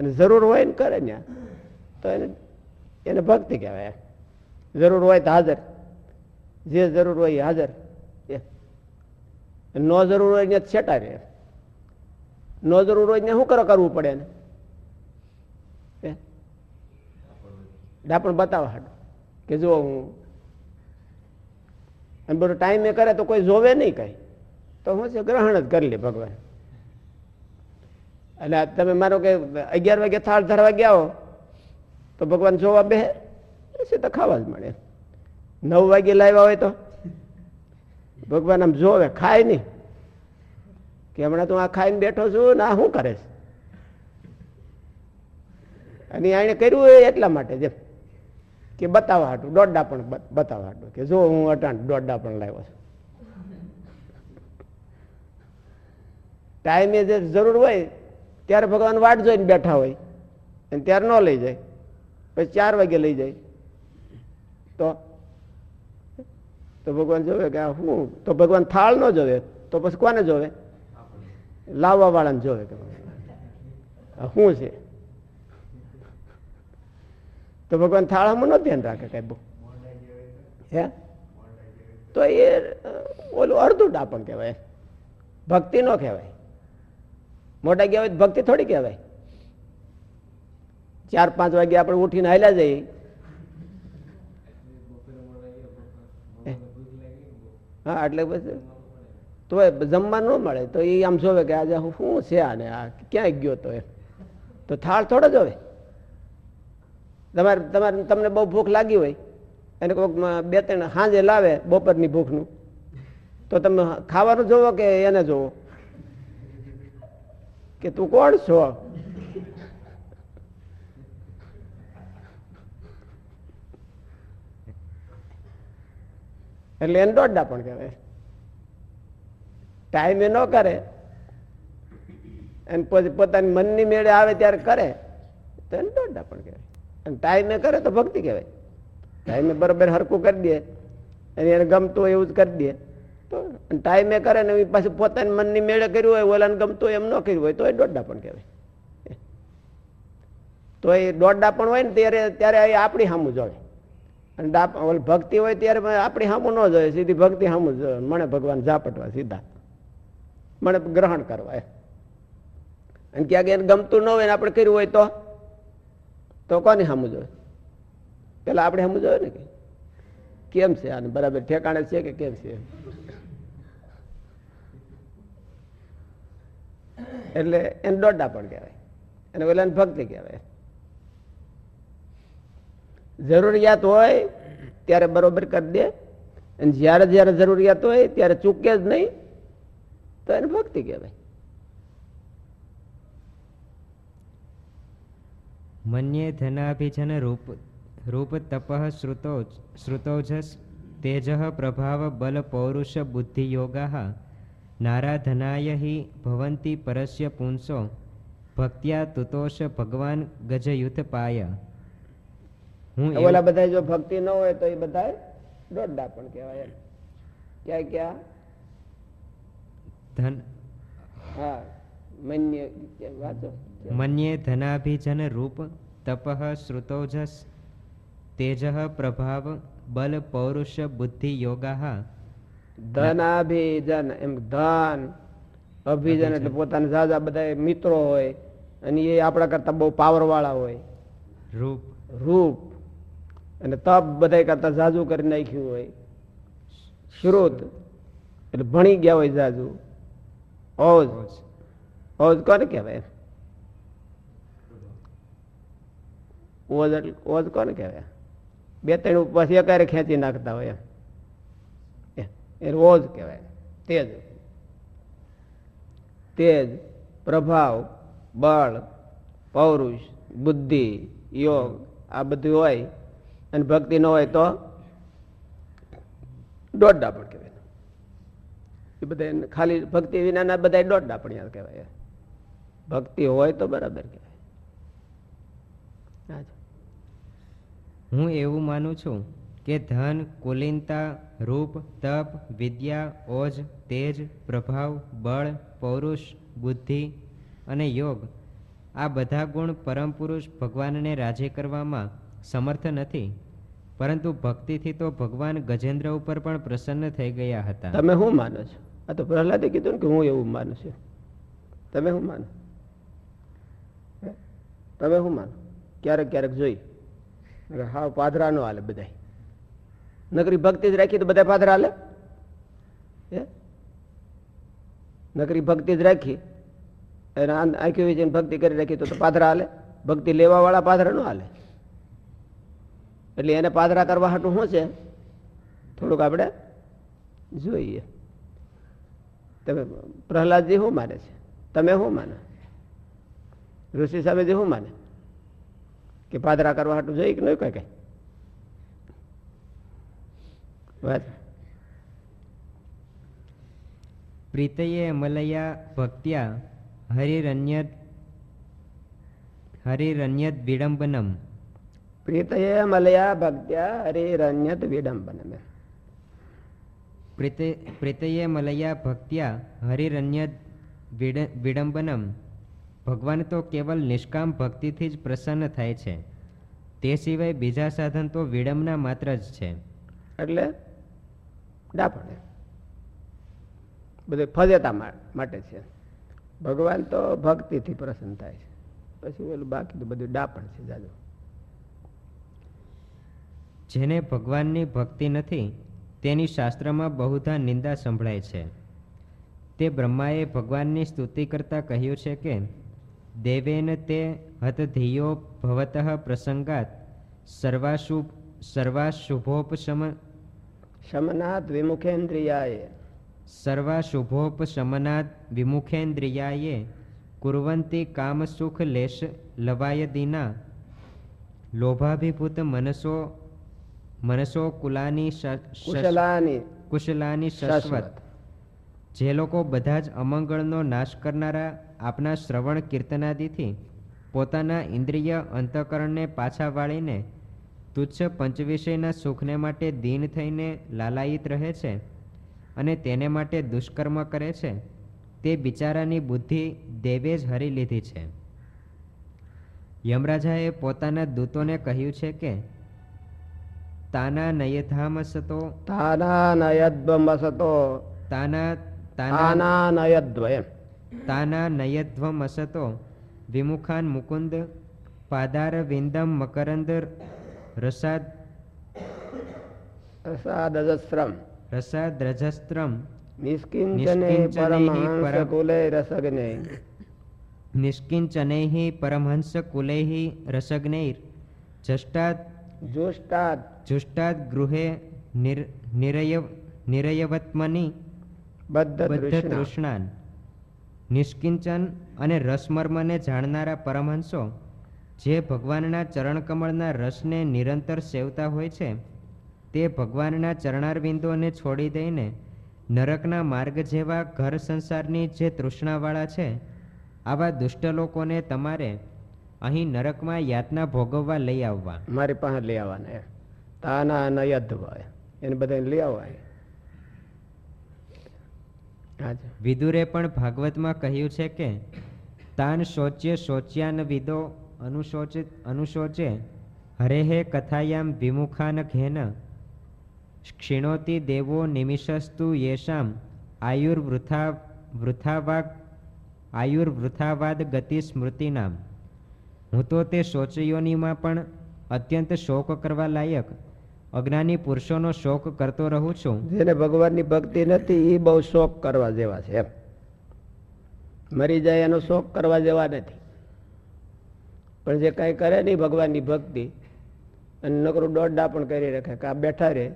અને જરૂર હોય ને કરે ને તો એને એને ભક્તિ કહેવાય. જરૂર હોય તો હાજર. જે જરૂર હોય એ હાજર. ન જરૂર હોય ને છેટા રહે ન જરૂર હોય ને શું કરો કરવું પડે ને? ડાપણ બતાવવા હાટું કે જો હું અને બધું ટાઈમે કરે તો કોઈ જોવે નહીં કઈ. તો હું છે ગ્રહણ જ કરી લે ભગવાન. એટલે તમે મારો કે અગિયાર વાગે થાળ ધરવા ગયા હો, તો ભગવાન જોવા બે છે તો ખાવા જ મળે. નવ વાગે લાવ્યા હોય તો. ભગવાન આમ જોવે, ખાય નહીં. કે હમણાં તું આ ખાઈને બેઠો છું ને આ શું કરે અને આને કર્યું એટલા માટે જેમ કે બતાવવા હાટું દોડડા પણ બતાવવા હાટું કે જો હું અટાણ દોડડા પણ લાવ્યો છું. ટાઈમે જે જરૂર હોય ત્યારે ભગવાન વાટ જોઈને બેઠા હોય અને ત્યારે ન લઈ જાય પછી ચાર વાગે લઈ જાય. તો તો ભગવાન જોવે કે હું? શું તો ભગવાન થાળ ન જોવે તો પછી કોને જોવે? લાવવા વાળાને જોવે કે શું છે? તો ભગવાન થાળામાં ન ધ્યાન રાખે કઈ બહુ. હે? તો એ ઓલું અડધું ડાપણ કહેવાય ભક્તિ ન કહેવાય. મોટા ગયા હોય તો ભક્તિ થોડી કહેવાય. ચાર, પાંચ વાગે આપણે ઉઠીને હાલ્યા જઈએ. હા? એટલે પછી તોય જમવાનું ન મળે. તો એ આમ જોવે કે આજે શું છે આને? આ ક્યાંય ગયો તો એ તો થાળ થોડો જોવે તમારે તમારે તમને બહુ ભૂખ લાગી હોય અને કોઈક બે ત્રણ સાંજે લાવે બપોરની ભૂખનું. તો તમે ખાવાનું જોવો કે એને જોવો? કે તું કોણ છો? એટલે એને દોડડા પણ કહેવાય. ટાઈમે ન કરે. અને પોતાની મનની મેળે આવે ત્યારે કરે. તો એને દોડડા પણ કહેવાય. અને ટાઈમે કરે તો ભક્તિ કહેવાય. ટાઈમે બરોબર હરકું કરી દે, અને એને ગમતું હોય એવું જ કરી દે. તો ટાઈમે કરે ને એ પાછું પોતાની મનની મેળે કર્યું હોય, ઓલાને ગમતું હોય એમ ન કર્યું હોય તો એ દોડડા પણ કહેવાય. તો એ દોડડા પણ હોય ને ત્યારે ત્યારે એ આપણી સામું જોવે. અને ઓલી ભક્તિ હોય ત્યારે આપણી સામું ન જોઈએ સીધી ભક્તિ સામું જોઈએ મને ભગવાન ઝાપટવા સીધા. મને ગ્રહણ કરવા. અને ક્યાંક એને ગમતું ન હોય ને આપણે કર્યું હોય તો? તો કોની સામું જોવે? પેલા આપણે સામું જોવે ને કે? કેમ છે આને? બરાબર ઠેકાણે છે કે કેમ છે? એટલે એને દોડા પણ કહેવાય. અને ઓલાને ભક્તિ કહેવાય. જરૂરિયાત હોય ત્યારે બરોબર કરી દે. અને જ્યારે જ્યારે જરૂરિયાત હોય ત્યારે ચૂકે જ નહીં, તો એને ભક્તિ કહેવાય.
મન્યે ધનાભિજન રૂપ રૂપ તપઃ શ્રુતો શ્રુતોજસ તેજ પ્રભાવ બલ પૌરુષ બુદ્ધિ યોગા નારાધનાય હિ ભવંતી પરસ્ય પુંસો ભક્ત્યા તુતોષ ભગવાન ગજયુથ પાય. હું
ઓલા બધા જો ભક્તિ ન હોય તો એ બધા દોડડા પણ કહેવાય ક્યાં ક્યાં?
ધન
હા મન્ય વાંચો.
મન્યે ધનાભિજન રૂપ તપઃ શ્રુતોજસ તેજ પ્રભાવ બલ પૌરુષ બુદ્ધિ યોગા.
ધનાભિજન એમ ધન અભિજન એટલે પોતાના જાજા બધા મિત્રો હોય અને એ આપણા કરતા બહુ પાવર વાળા હોય.
રૂપ.
રૂપ. અને તપ બધા કરતા જાજુ કરી નાખ્યું હોય. શ્રુત. એટલે ભણી ગયા હોય જાજુ. ઓજ. ઓજ કોને કહેવાય? ઓજ એટલે ઓજ કોને કહેવાય? બે ત્રણ ઉપવાસ એકારે ખેંચી નાખતા હોય એ ઓજ કહેવાય. તેજ. તેજ, પ્રભાવ, બળ, પૌરુષ, બુદ્ધિ, યોગ, આ બધું હોય અને ભક્તિ ન હોય તો દોડડા પણ કહેવાય. એ બધા ખાલી ભક્તિ વિનાના બધા દોડડા પણ યાદ કહેવાય. ભક્તિ હોય તો બરાબર કહેવાય. હા.
હું એવું માનું છું કે ધન, કુલીનતા, રૂપ, તપ, વિદ્યા, ઓજ, તેજ, પ્રભાવ, બળ, પૌરુષ, બુદ્ધિ અને યોગ આ બધા ગુણ પરમ પુરુષ ભગવાનને રાજી કરવામાં સમર્થ નથી. પરંતુ ભક્તિથી તો ભગવાન ગજેન્દ્ર ઉપર પણ પ્રસન્ન થઈ ગયા હતા.
તમે શું માનો છો? આ તો પ્રહલાદે કીધું ને કે હું એવું માનું છું. તમે શું માનો? તમે શું માનો? ક્યારેક ક્યારેક જોઈ. હાવ પાધરા નો હાલે બધા નકરી ભક્તિ જ રાખી તો બધા પાધરા હાલે? હે? નકરી ભક્તિ જ રાખી અને આંખી વેચીને ભક્તિ કરી રાખી તો પાધરા હાલે. ભક્તિ લેવા વાળા પાધરા નો હાલે. એટલે એને પાધરા કરવા હાટું શું છે? થોડુંક આપણે જોઈએ. તમે પ્રહલાદજી શું માને છે? તમે શું માને? ઋષિ સામેજી શું માને? કે પાદરા કરવા હાટું જોઈ કે નહીં કઈ કઈ? વાત.
પ્રીતયે મલયા ભક્ત્યા હરિરન્યત હરિરન્યત વિડંબનમ.
પ્રીતયે મલયા ભક્ત્યા હરિરન્યત વિડંબનમ.
પ્રીતે પ્રીતયે મલયા ભક્ત્યા હરિરન્યત વિડંબનમ. ભગવાન તો કેવલ નિષ્કામ ભક્તિથી જ પ્રસન્ન થાય છે. તે સિવાય બીજા સાધન તો વિડંબના માત્ર જ છે.
એટલે ડાપણે. બધું ફજેતા માટે છે. ભગવાન તો ભક્તિથી પ્રસન્ન થાય છે. પછી ઓલું બાકી તો બધું ડાપણ છે જાજો.
જેને ભગવાનની ભક્તિ નથી તેની શાસ્ત્રમાં બહુધા નિંદા સંભળાય છે. તે બ્રહ્માએ ભગવાનની સ્તુતિ કરતા કહ્યું છે કે देवेन ते हतधेयो भवतः
प्रसंगात। सर्वाशुभ
सर्वाशुभोपशम शमनात् विमुखेन्द्रियाय। सर्वाशुभोपशमनात् विमुखेन्द्रियाय कुर्वन्ति कामसुखलेश लवायदिना लोभाभिभूत मनसो मनसो कुलानि
कुशलानि।
कुशलानि शश्वत्। જે લોકો બધા જ અમંગળનો નાશ કરનારા આપના શ્રવણ કીર્તનાદિથી પોતાના ઇન્દ્રિય અંતકરણને પાછા વાળીને તુચ્છ પંચવિષયના સુખને માટે દીન થઈને લાલાયિત રહે છે અને તેને માટે દુષ્કર્મ કરે છે તે બિચારાની બુદ્ધિ દેવે જ હરી લીધી છે. યમરાજાએ પોતાના દૂતોને કહ્યું છે કે તાના નયધામસતો
તાના નયદ્વમસતો
તાના તાના
તાના
તાના નયધ્વમસતો વિમુખાન મુકુંદ પાદાર વિંદમ મકરંદ રસાદ
રસાદજસ્રમ
રસાદ્રજસ્ત્રમ.
નિષ્કિંચને પરમહંસ
પરમ-
કુલે રસગ્ને
નિષ્કિંચનૈઃ પરમહંસ કુલૈઃ રસગ્નૈર જષ્ટાદ
જુષ્ટાદ.
જુષ્ટાદ ગૃહે નિર નિરયવત્મની.
તૃષ્ણા.
તૃષ્ણાન. નિષ્કિંચન અને રસમર્મને જાણનારા પરમહંસો જે ભગવાનના ચરણકમળના રસને નિરંતર સેવતા હોય છે તે ભગવાનના ચરણારવિંદોને છોડી દઈને નરકના માર્ગ જેવા ઘર સંસારની જે તૃષ્ણાવાળા છે આવા દુષ્ટ લોકોને તમારે અહીં નરકમાં યાતના ભોગવવા લઈ આવવા.
મારી પાસે લઈ આવવાના તાના હોય એને બધાને લઈ આવવા
વિદુરે પણ ભાગવતમાં કહ્યું છે કે, તાન શોચ્ય શોચ્યાન વિદો અનુશોચિત અનુશોચે હરેહે કથાયામ વિમુખાન ઘેન, ક્ષીણોતિ દેવો નિમિષસ્તુ યેશામ, આયુર્વૃથા વૃથાવાગ, આયુર્વૃથાવાદ ગતિ સ્મૃતિનામ. હું તો તે શોચયોનીમાં પણ અત્યંત શોક કરવા લાયક અજ્ઞાની પુરુષોનો શોક કરતો રહું છું.
જેને ભગવાનની ભક્તિ નથી એ બહુ શોક કરવા જેવા છે એમ. મરી જાય એનો શોક કરવા જેવા નથી. પણ જે કાંઈ કરે નહીં ભગવાનની ભક્તિ, અને નકરું દોડડા પણ કરી રાખે કે આ બેઠા રહે,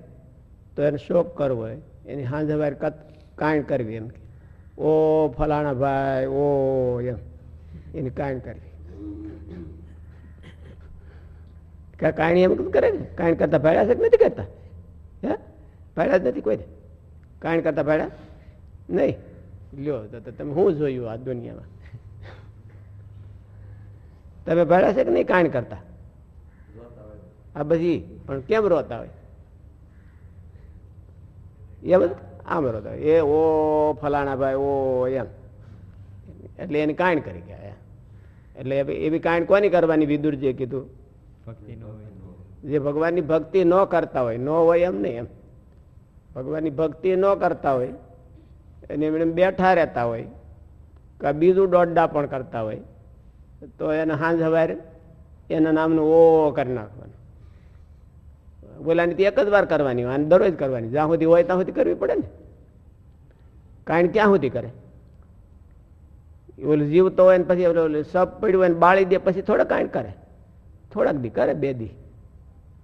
તો એને શોક કરવો હોય, એની સાંજે વાર કાંઈ કરવી એમ ઓ ફલાણા ભાઈ, ઓ, એમ. એની કાંઈ કરવી. કે કાંઈ એમ કરે ને. કાંઈ કરતા ભાડા છે કે નથી કરતા? હે? ભાડા જ નથી કોઈ. કાયણ કરતા ભાડા નહીં. લ્યો, તો તમે શું જોયું આ દુનિયામાં? તમે ભાડા છે કે નહીં? કાયણ કરતા? આ બધી, પણ કેમ રોતા હોય? એમ જ? આમ રોતા હોય. એ, ઓ, ફલાણા ભાઈ, ઓ, એમ. એટલે એને કાયણ કરી ગયા એટલે એવી કાયણ કોની કરવાની? વિદુર જે કીધું. જે ભગવાનની ભક્તિ ન કરતા હોય, ન હોય એમ નહીં એમ. ભગવાનની ભક્તિ ન કરતા હોય, એને એમને બેઠા રહેતા હોય, કે બીજું દોડડા પણ કરતા હોય, તો એને સાંજ હવાર એના નામનું ઓ કરી નાખવાનું. બોલાની એક જ વાર કરવાની હોય અને દરરોજ કરવાની. જ્યાં સુધી હોય ત્યાં સુધી કરવી પડે ને. કારણ ક્યાં સુધી કરે? ઓલું જીવતો હોય ને પછી ઓલું સપ પડ્યું હોય ને બાળી દે, પછી થોડા કાંઈ કરે. થોડાક દી કરે, બે દી.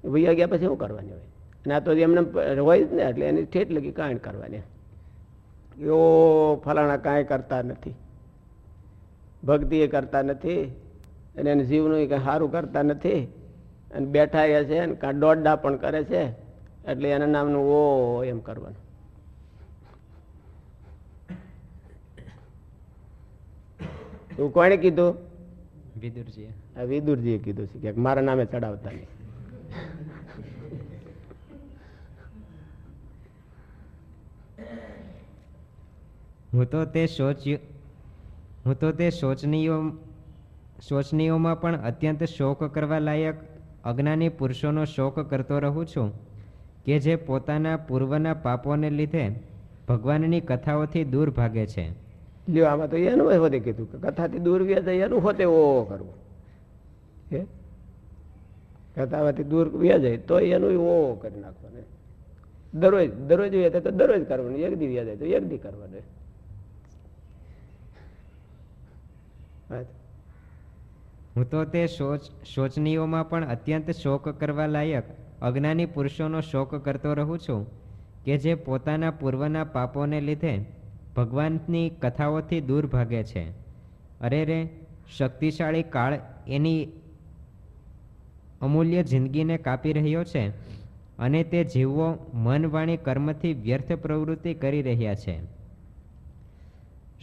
વૈયા ગયા પછી શું કરવાની હોય અને આ તો એમને હોય જ ને, એટલે એની ઠેઠ લગી કાંઈ કરવાની. એવો ફલાણા કાંઈ કરતા નથી. ભક્તિ એ કરતા નથી. અને એને જીવનું કંઈ સારું કરતા નથી. અને બેઠા એ છે અને કાં દોડડા પણ કરે છે. એટલે એના નામનું ઓ એમ કરવાનું. તું કોણે કીધું? વિદુરજી વિદુરજીએ કીધું છે કે મારા નામે ચડાવતા નહીં.
હું તો તે શોચ હું તો તે શોચનીયો શોચનીયોમાં પણ અત્યંત શોક કરવા લાયક અજ્ઞાની પુરુષોનો શોક કરતો રહું છું કે જે પોતાના પૂર્વના પાપોને લીધે ભગવાનની કથાઓથી દૂર ભાગે છે.
લ્યો આમાં તો એનું હોતે કીધું કે કથાથી દૂર વ્યા જાય એનું હોતે ઓ કરવું. હે? કથામાંથી દૂર વ્યા જાય તો એનું ઓ કરી નાખવાનું દરરોજ દરરોજ વ્યા તો દરરોજ કરવાનું, એક દી વ્યા જાય તો એક દી કરવાનું. હું
તો તે શોચ શોચનીયોમાં પણ અત્યંત શોક કરવા લાયક, અજ્ઞાની પુરુષોનો શોક કરતો રહું છું, કે જે પોતાના પૂર્વના પાપોને લીધે ભગવાનની કથાઓથી દૂર ભાગે છે. અરે રે, શક્તિશાળી કાળ એની અમૂલ્ય જિંદગીને કાપી રહ્યો છે અને તે જીવો મન વાણી કર્મથી વ્યર્થ પ્રવૃત્તિ કરી રહ્યા છે.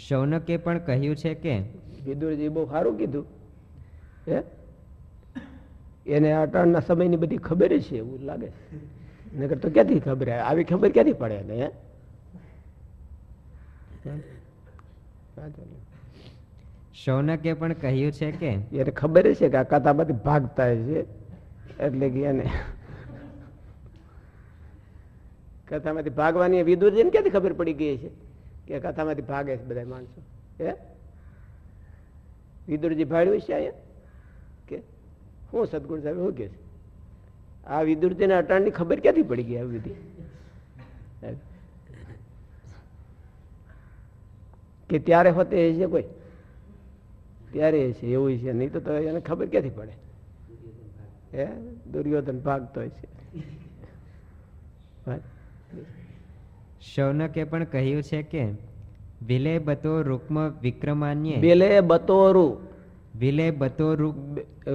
શૌનકે પણ કહ્યું છે કે
વિદુરજી બહુ સારું કીધું. હે? એને અટાણના સમયની બધી ખબર છે એવું લાગે. નગર તો ક્યાંથી ખબર આવી? ખબર ક્યાંથી પડે એને હે?
શૌનકે પણ કહ્યું છે કે
એને ખબર છે કે આ કથામાંથી ભાગતા છે. એટલે કે એને કથામાંથી ભાગવાની વિદુરજીને ક્યાંથી ખબર પડી ગઈ છે કે કથામાંથી ભાગે છે બધા માણસો? હે? વિદુરજી ભાડ્યું છે અહીંયા? કે હું સદગુણ સાહેબ શું કે છે? આ વિદુરજીને અટાણની ખબર ક્યાંથી પડી ગઈ આવી બધી? કે ત્યારે હોતે છે કોઈ? ત્યારે છે એવું છે નહીં તો તો એને ખબર ક્યાંથી પડે? હે? દુર્યોધન ભાગતો છે.
શૌનકે પણ કહ્યું છે કે વિલે બતો રૂકમ વિક્રમાન્ય.
બેલે બતોરું
વિલે બતોરુ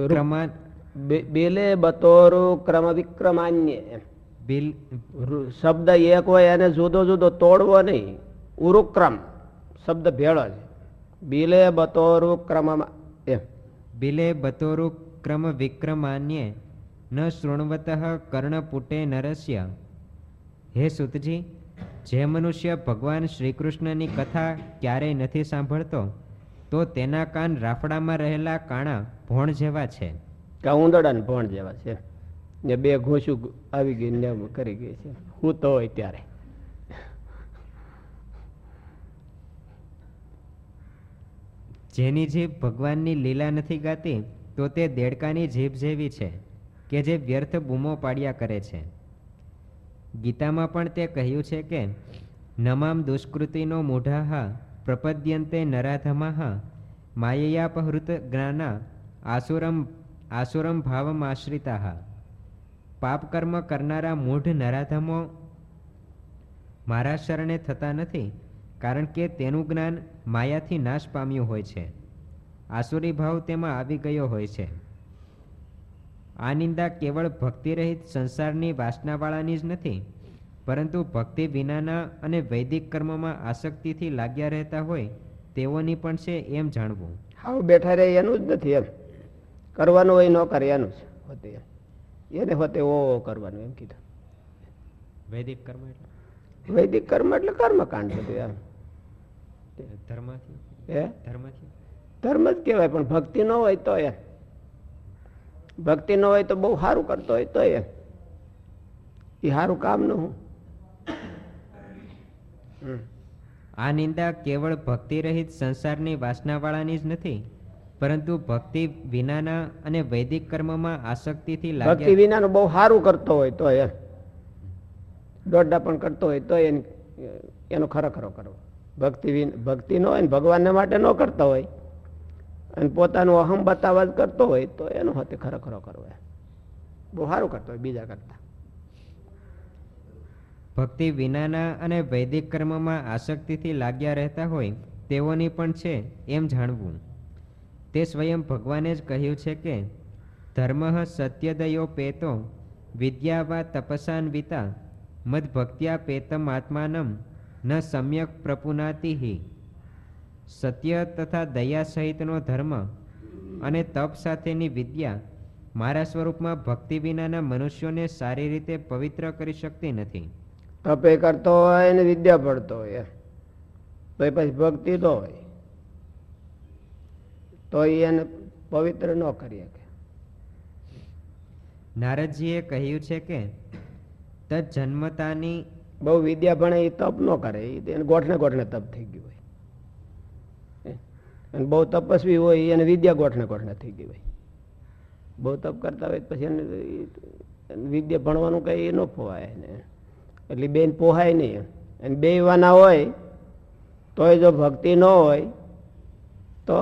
રૂ- બેલે બતોરુ ક્રમ વિક્રમાન્ય.
બિલ
શબ્દ એક હોય એને જુદો જુદો તોડવો નહીં. ઉરુક્રમ. શબ્દ ભેળો છે. બિલે બતોરુ ક્રમમાં એમ.
બિલે બતોરુ ક્રમ વિક્રમાન્ય ન શૃણવતઃ કર્ણપુટે નરસ્ય હે સુતજી જે મનુષ્ય ભગવાન શ્રીકૃષ્ણની કથા ક્યારેય નથી સાંભળતો તો તેના કાન રાફડામાં રહેલા કાણા ભોણ જેવા છે.
કે ભોણ જેવા છે. ને બે ઘોસું આવી ગઈ ને કરી ગઈ છે. હું તો હોય ત્યારે.
જેની જે ભગવાનની લીલા નથી ગાતી તો તે દેડકાની જીભ જેવી છે કે જે વ્યર્થ બૂમો પાડ્યા કરે છે. ગીતામાં પણ તે કહ્યું છે કે, નમામ દુષ્કૃતિનો મૂઢાહા પ્રપદ્યંતે નરાધમાહા માયયાપહૃત જ્ઞાના આસુરમ આસુરમ ભાવમાશ્રિતા પાપકર્મ પાપ કર્મ કરનારા મૂઢ નરાધમો મારા શરણે થતા નથી, કારણ કે તેનું જ્ઞાન માયાથી નાશ પામ્યું હોય છે. આસુરી ભાવ તેમાં આવી ગયો હોય છે. આ નિંદા કેવળ ભક્તિરહિત સંસારની વાસનાવાળાની જ નથી પરંતુ ભક્તિ વિનાના અને વૈદિક કર્મમાં આસક્તિથી લાગ્યા રહેતા હોય તેઓની પણ છે એમ જાણવું.
હાવ બેઠા રહે એનું જ નથી એમ. કરવાનું હોય ન કરે એનું જ હોતે એમ. એને હોતે ઓ કરવાનું એમ કીધું.
વૈદિક કર્મ એટલે?
વૈદિક કર્મ એટલે કર્મકાંડ બધું એમ.
ધર્મથી?
હે?
ધર્મથી?
ધર્મ જ કહેવાય પણ ભક્તિ ન હોય તો એ. ભક્તિ ન હોય તો બહુ સારું કરતો હોય તો એ. સારું કામ ન હું.
આ નિંદા કેવળ ભક્તિરહિત સંસારની વાસનાવાળાની જ નથી પરંતુ ભક્તિ વિનાના અને વૈદિક કર્મમાં આસક્તિથી
ભક્તિ વિનાનું બહુ સારું કરતો હોય તો એ. દોડડા પણ કરતો હોય તો એની એનો ખરેખરો કરવો. ભક્તિ ભક્તિ ન હોય ને ભગવાનને માટે ન કરતો હોય. અને પોતાનું અહમ બતાવવા કરતો હોય તો એનો હતે ખરેખરો કરવો બહુ સારું કરતો હોય બીજા કરતા.
ભક્તિ વિનાના અને વૈદિક કર્મમાં આસક્તિથી લાગ્યા રહેતા હોય તેઓની પણ છે એમ જાણવું. તે સ્વયં ભગવાને જ કહ્યું છે કે, ધર્મ સત્યદયો પેતો, વિદ્યા વા તપસાન્વિતા મદભક્ત્યા પેતમ આત્માનમ, ન સમ્યક પ્રપુનાતિ સત્ય તથા દયા સહિતનો ધર્મ અને તપ સાથેની વિદ્યા મારા સ્વરૂપમાં ભક્તિ વિનાના મનુષ્યોને સારી રીતે પવિત્ર કરી શકતી નથી
તપે કરતો હોય ને વિદ્યા પડતો હોય. તો એ પછી ભક્તિ તો હોય તો એને પવિત્ર ન કરી શકે
નારદજીએ કહ્યું છે કે તદ જન્મતાની
બહુ વિદ્યા ભણે એ તપ ન કરે એને ગોઠને ગોઠને તપ થઈ ગયું હોય? અને બહુ તપસ્વી હોય એને વિદ્યા ગોઠને ગોઠણે થઈ ગઈ હોય. બહુ તપ કરતા હોય પછી એને વિદ્યા ભણવાનું કંઈ એ ન પોહાય એને. એટલે બેન પોહાય નહીં. અને બે વાના હોય, તોય જો ભક્તિ ન હોય, તો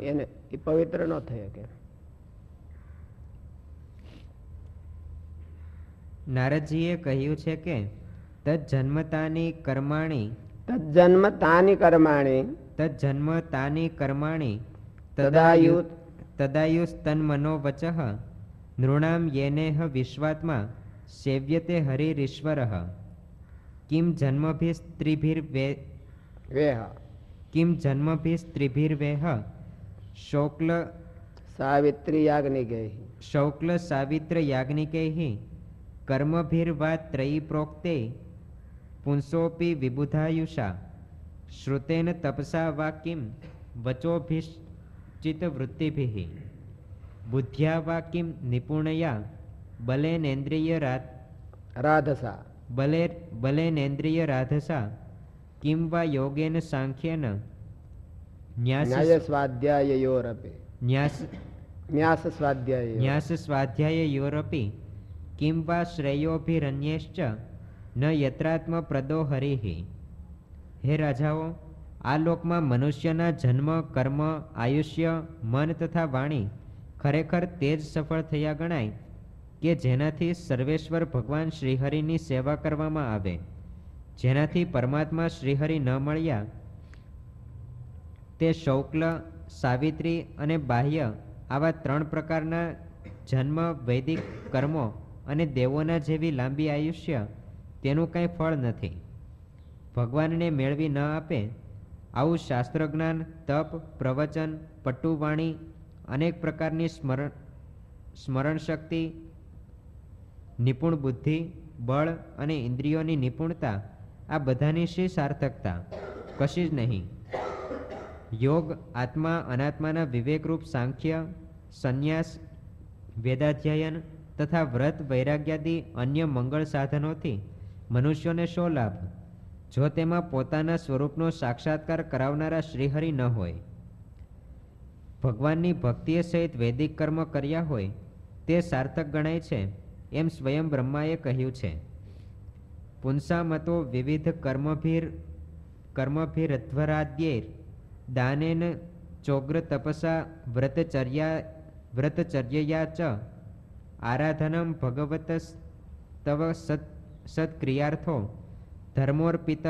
એને એ પવિત્ર ન થઈ શકે.
નારદજીએ કહ્યું છે કે તજન્મતાની જન્મતાની કર્માણી
તજન્મ તાની કર્માણી
તજન્મ જન્મ તાની કર્માણી
તદાયુ
તદાયુસ્તન્મનો વચ નૃણામ યેનેહ વિશ્વાત્મા સેવ્યતે હરિરીશ્વર કિમ જન્મભિસ્ત્રીભિર્વે
વેહ
કિમ જન્મભિસ્ત્રીભિર્વેહ શૌક્લ
સાવિત્રી યાજ્ઞી ગઈ
શૌક્લ સાવિત્ર યાજ્ઞિકૈઃ કર્મભિર્વા ત્રયી પ્રોક્તે પુંસોપી વિબુધાયુષા શ્રુતેન તપસા વા કિમ વચોભિશ્ચિત વૃત્તિભિ બુદ્ધ્યા વા કિમ નિપુણયા બલેનેન્દ્રિય રાત
રાધસા
બલે બલેનેન્દ્રિય રાધસા કિમ વા યોગેન સાંખ્યેન ન્યાસ
ન્યાય સ્વાધ્યાય યોરપે
ન્યાસ
ન્યાસ સ્વાધ્યાય
ન્યાસ કિમ વા શ્રેયોભિરન્યેશ્ચ ન યત્રાત્મ પ્રદો હરિહિ. હે રાજાઓ, આ લોકમાં મનુષ્યના જન્મ, કર્મ, આયુષ્ય, મન તથા વાણી ખરેખર તે જ સફળ થયા ગણાય કે જેનાથી સર્વેશ્વર ભગવાન શ્રીહરિની સેવા કરવામાં આવે. જેનાથી પરમાત્મા શ્રીહરિ ન મળ્યા, તે શૌક્લ, સાવિત્રી અને બાહ્ય આવા ત્રણ પ્રકારના જન્મ, વૈદિક કર્મો અને દેવોના જેવી લાંબી આયુષ્ય તેનું કાંઈ ફળ નથી. ભગવાનને મેળવી ન આપે આવું શાસ્ત્ર જ્ઞાન તપ, પ્રવચન, પટુવાણી, અનેક પ્રકારની સ્મરણ સ્મરણ શક્તિ નિપુણ બુદ્ધિ, બળ અને ઇન્દ્રિયોની નિપુણતા, આ બધાની શી સાર્થકતા? કશી જ નહીં. યોગ, આત્મા, અનાત્માના વિવેકરૂપ સાંખ્ય, સંન્યાસ, વેદાધ્યયન તથા વ્રત, વૈરાગ્યાદિ અન્ય મંગળ સાધનોથી મનુષ્યોને શો લાભ? જો તેમાં પોતાના સ્વરૂપનો સાક્ષાત્કાર કરાવનારા શ્રીહરિ ન હોય, ભગવાનની ભક્તિએ સહિત વૈદિક કર્મ કર્યા હોય, તે સાર્થક ગણાય છે, એમ સ્વયં બ્રહ્માએ કહ્યું છે. પુંસામતો વિવિધ કર્મભીર, કર્મભીરધ્વરાદ્યેર, દાનેન ચોગ્ર તપસા વ્રતચર્યા, વ્રતચર્યયા ચ, આરાધનમ ભગવત તવ સત સત્ક્રિયાર્થો ધર્મોર્પિત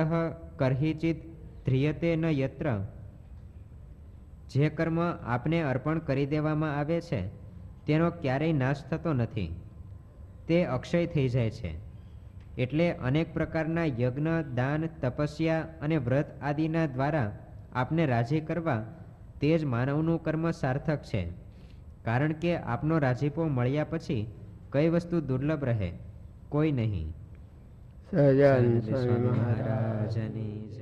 કર્હિચિત ધ્રિયતે ન યત્ર જે કર્મ આપને અર્પણ કરી દેવામાં આવે છે તેનો ક્યારેય નાશ થતો નથી તે અક્ષય થઈ જાય છે એટલે અનેક પ્રકારના યજ્ઞ દાન તપસ્યા અને વ્રત આદિના દ્વારા આપને રાજી કરવા તે જ માનવનું કર્મ સાર્થક છે કારણ કે આપનો રાજીપો મળ્યા પછી કઈ વસ્તુ દુર્લભ રહે કોઈ નહીં
સહજાનંદ
સ્વામી મહારાજની.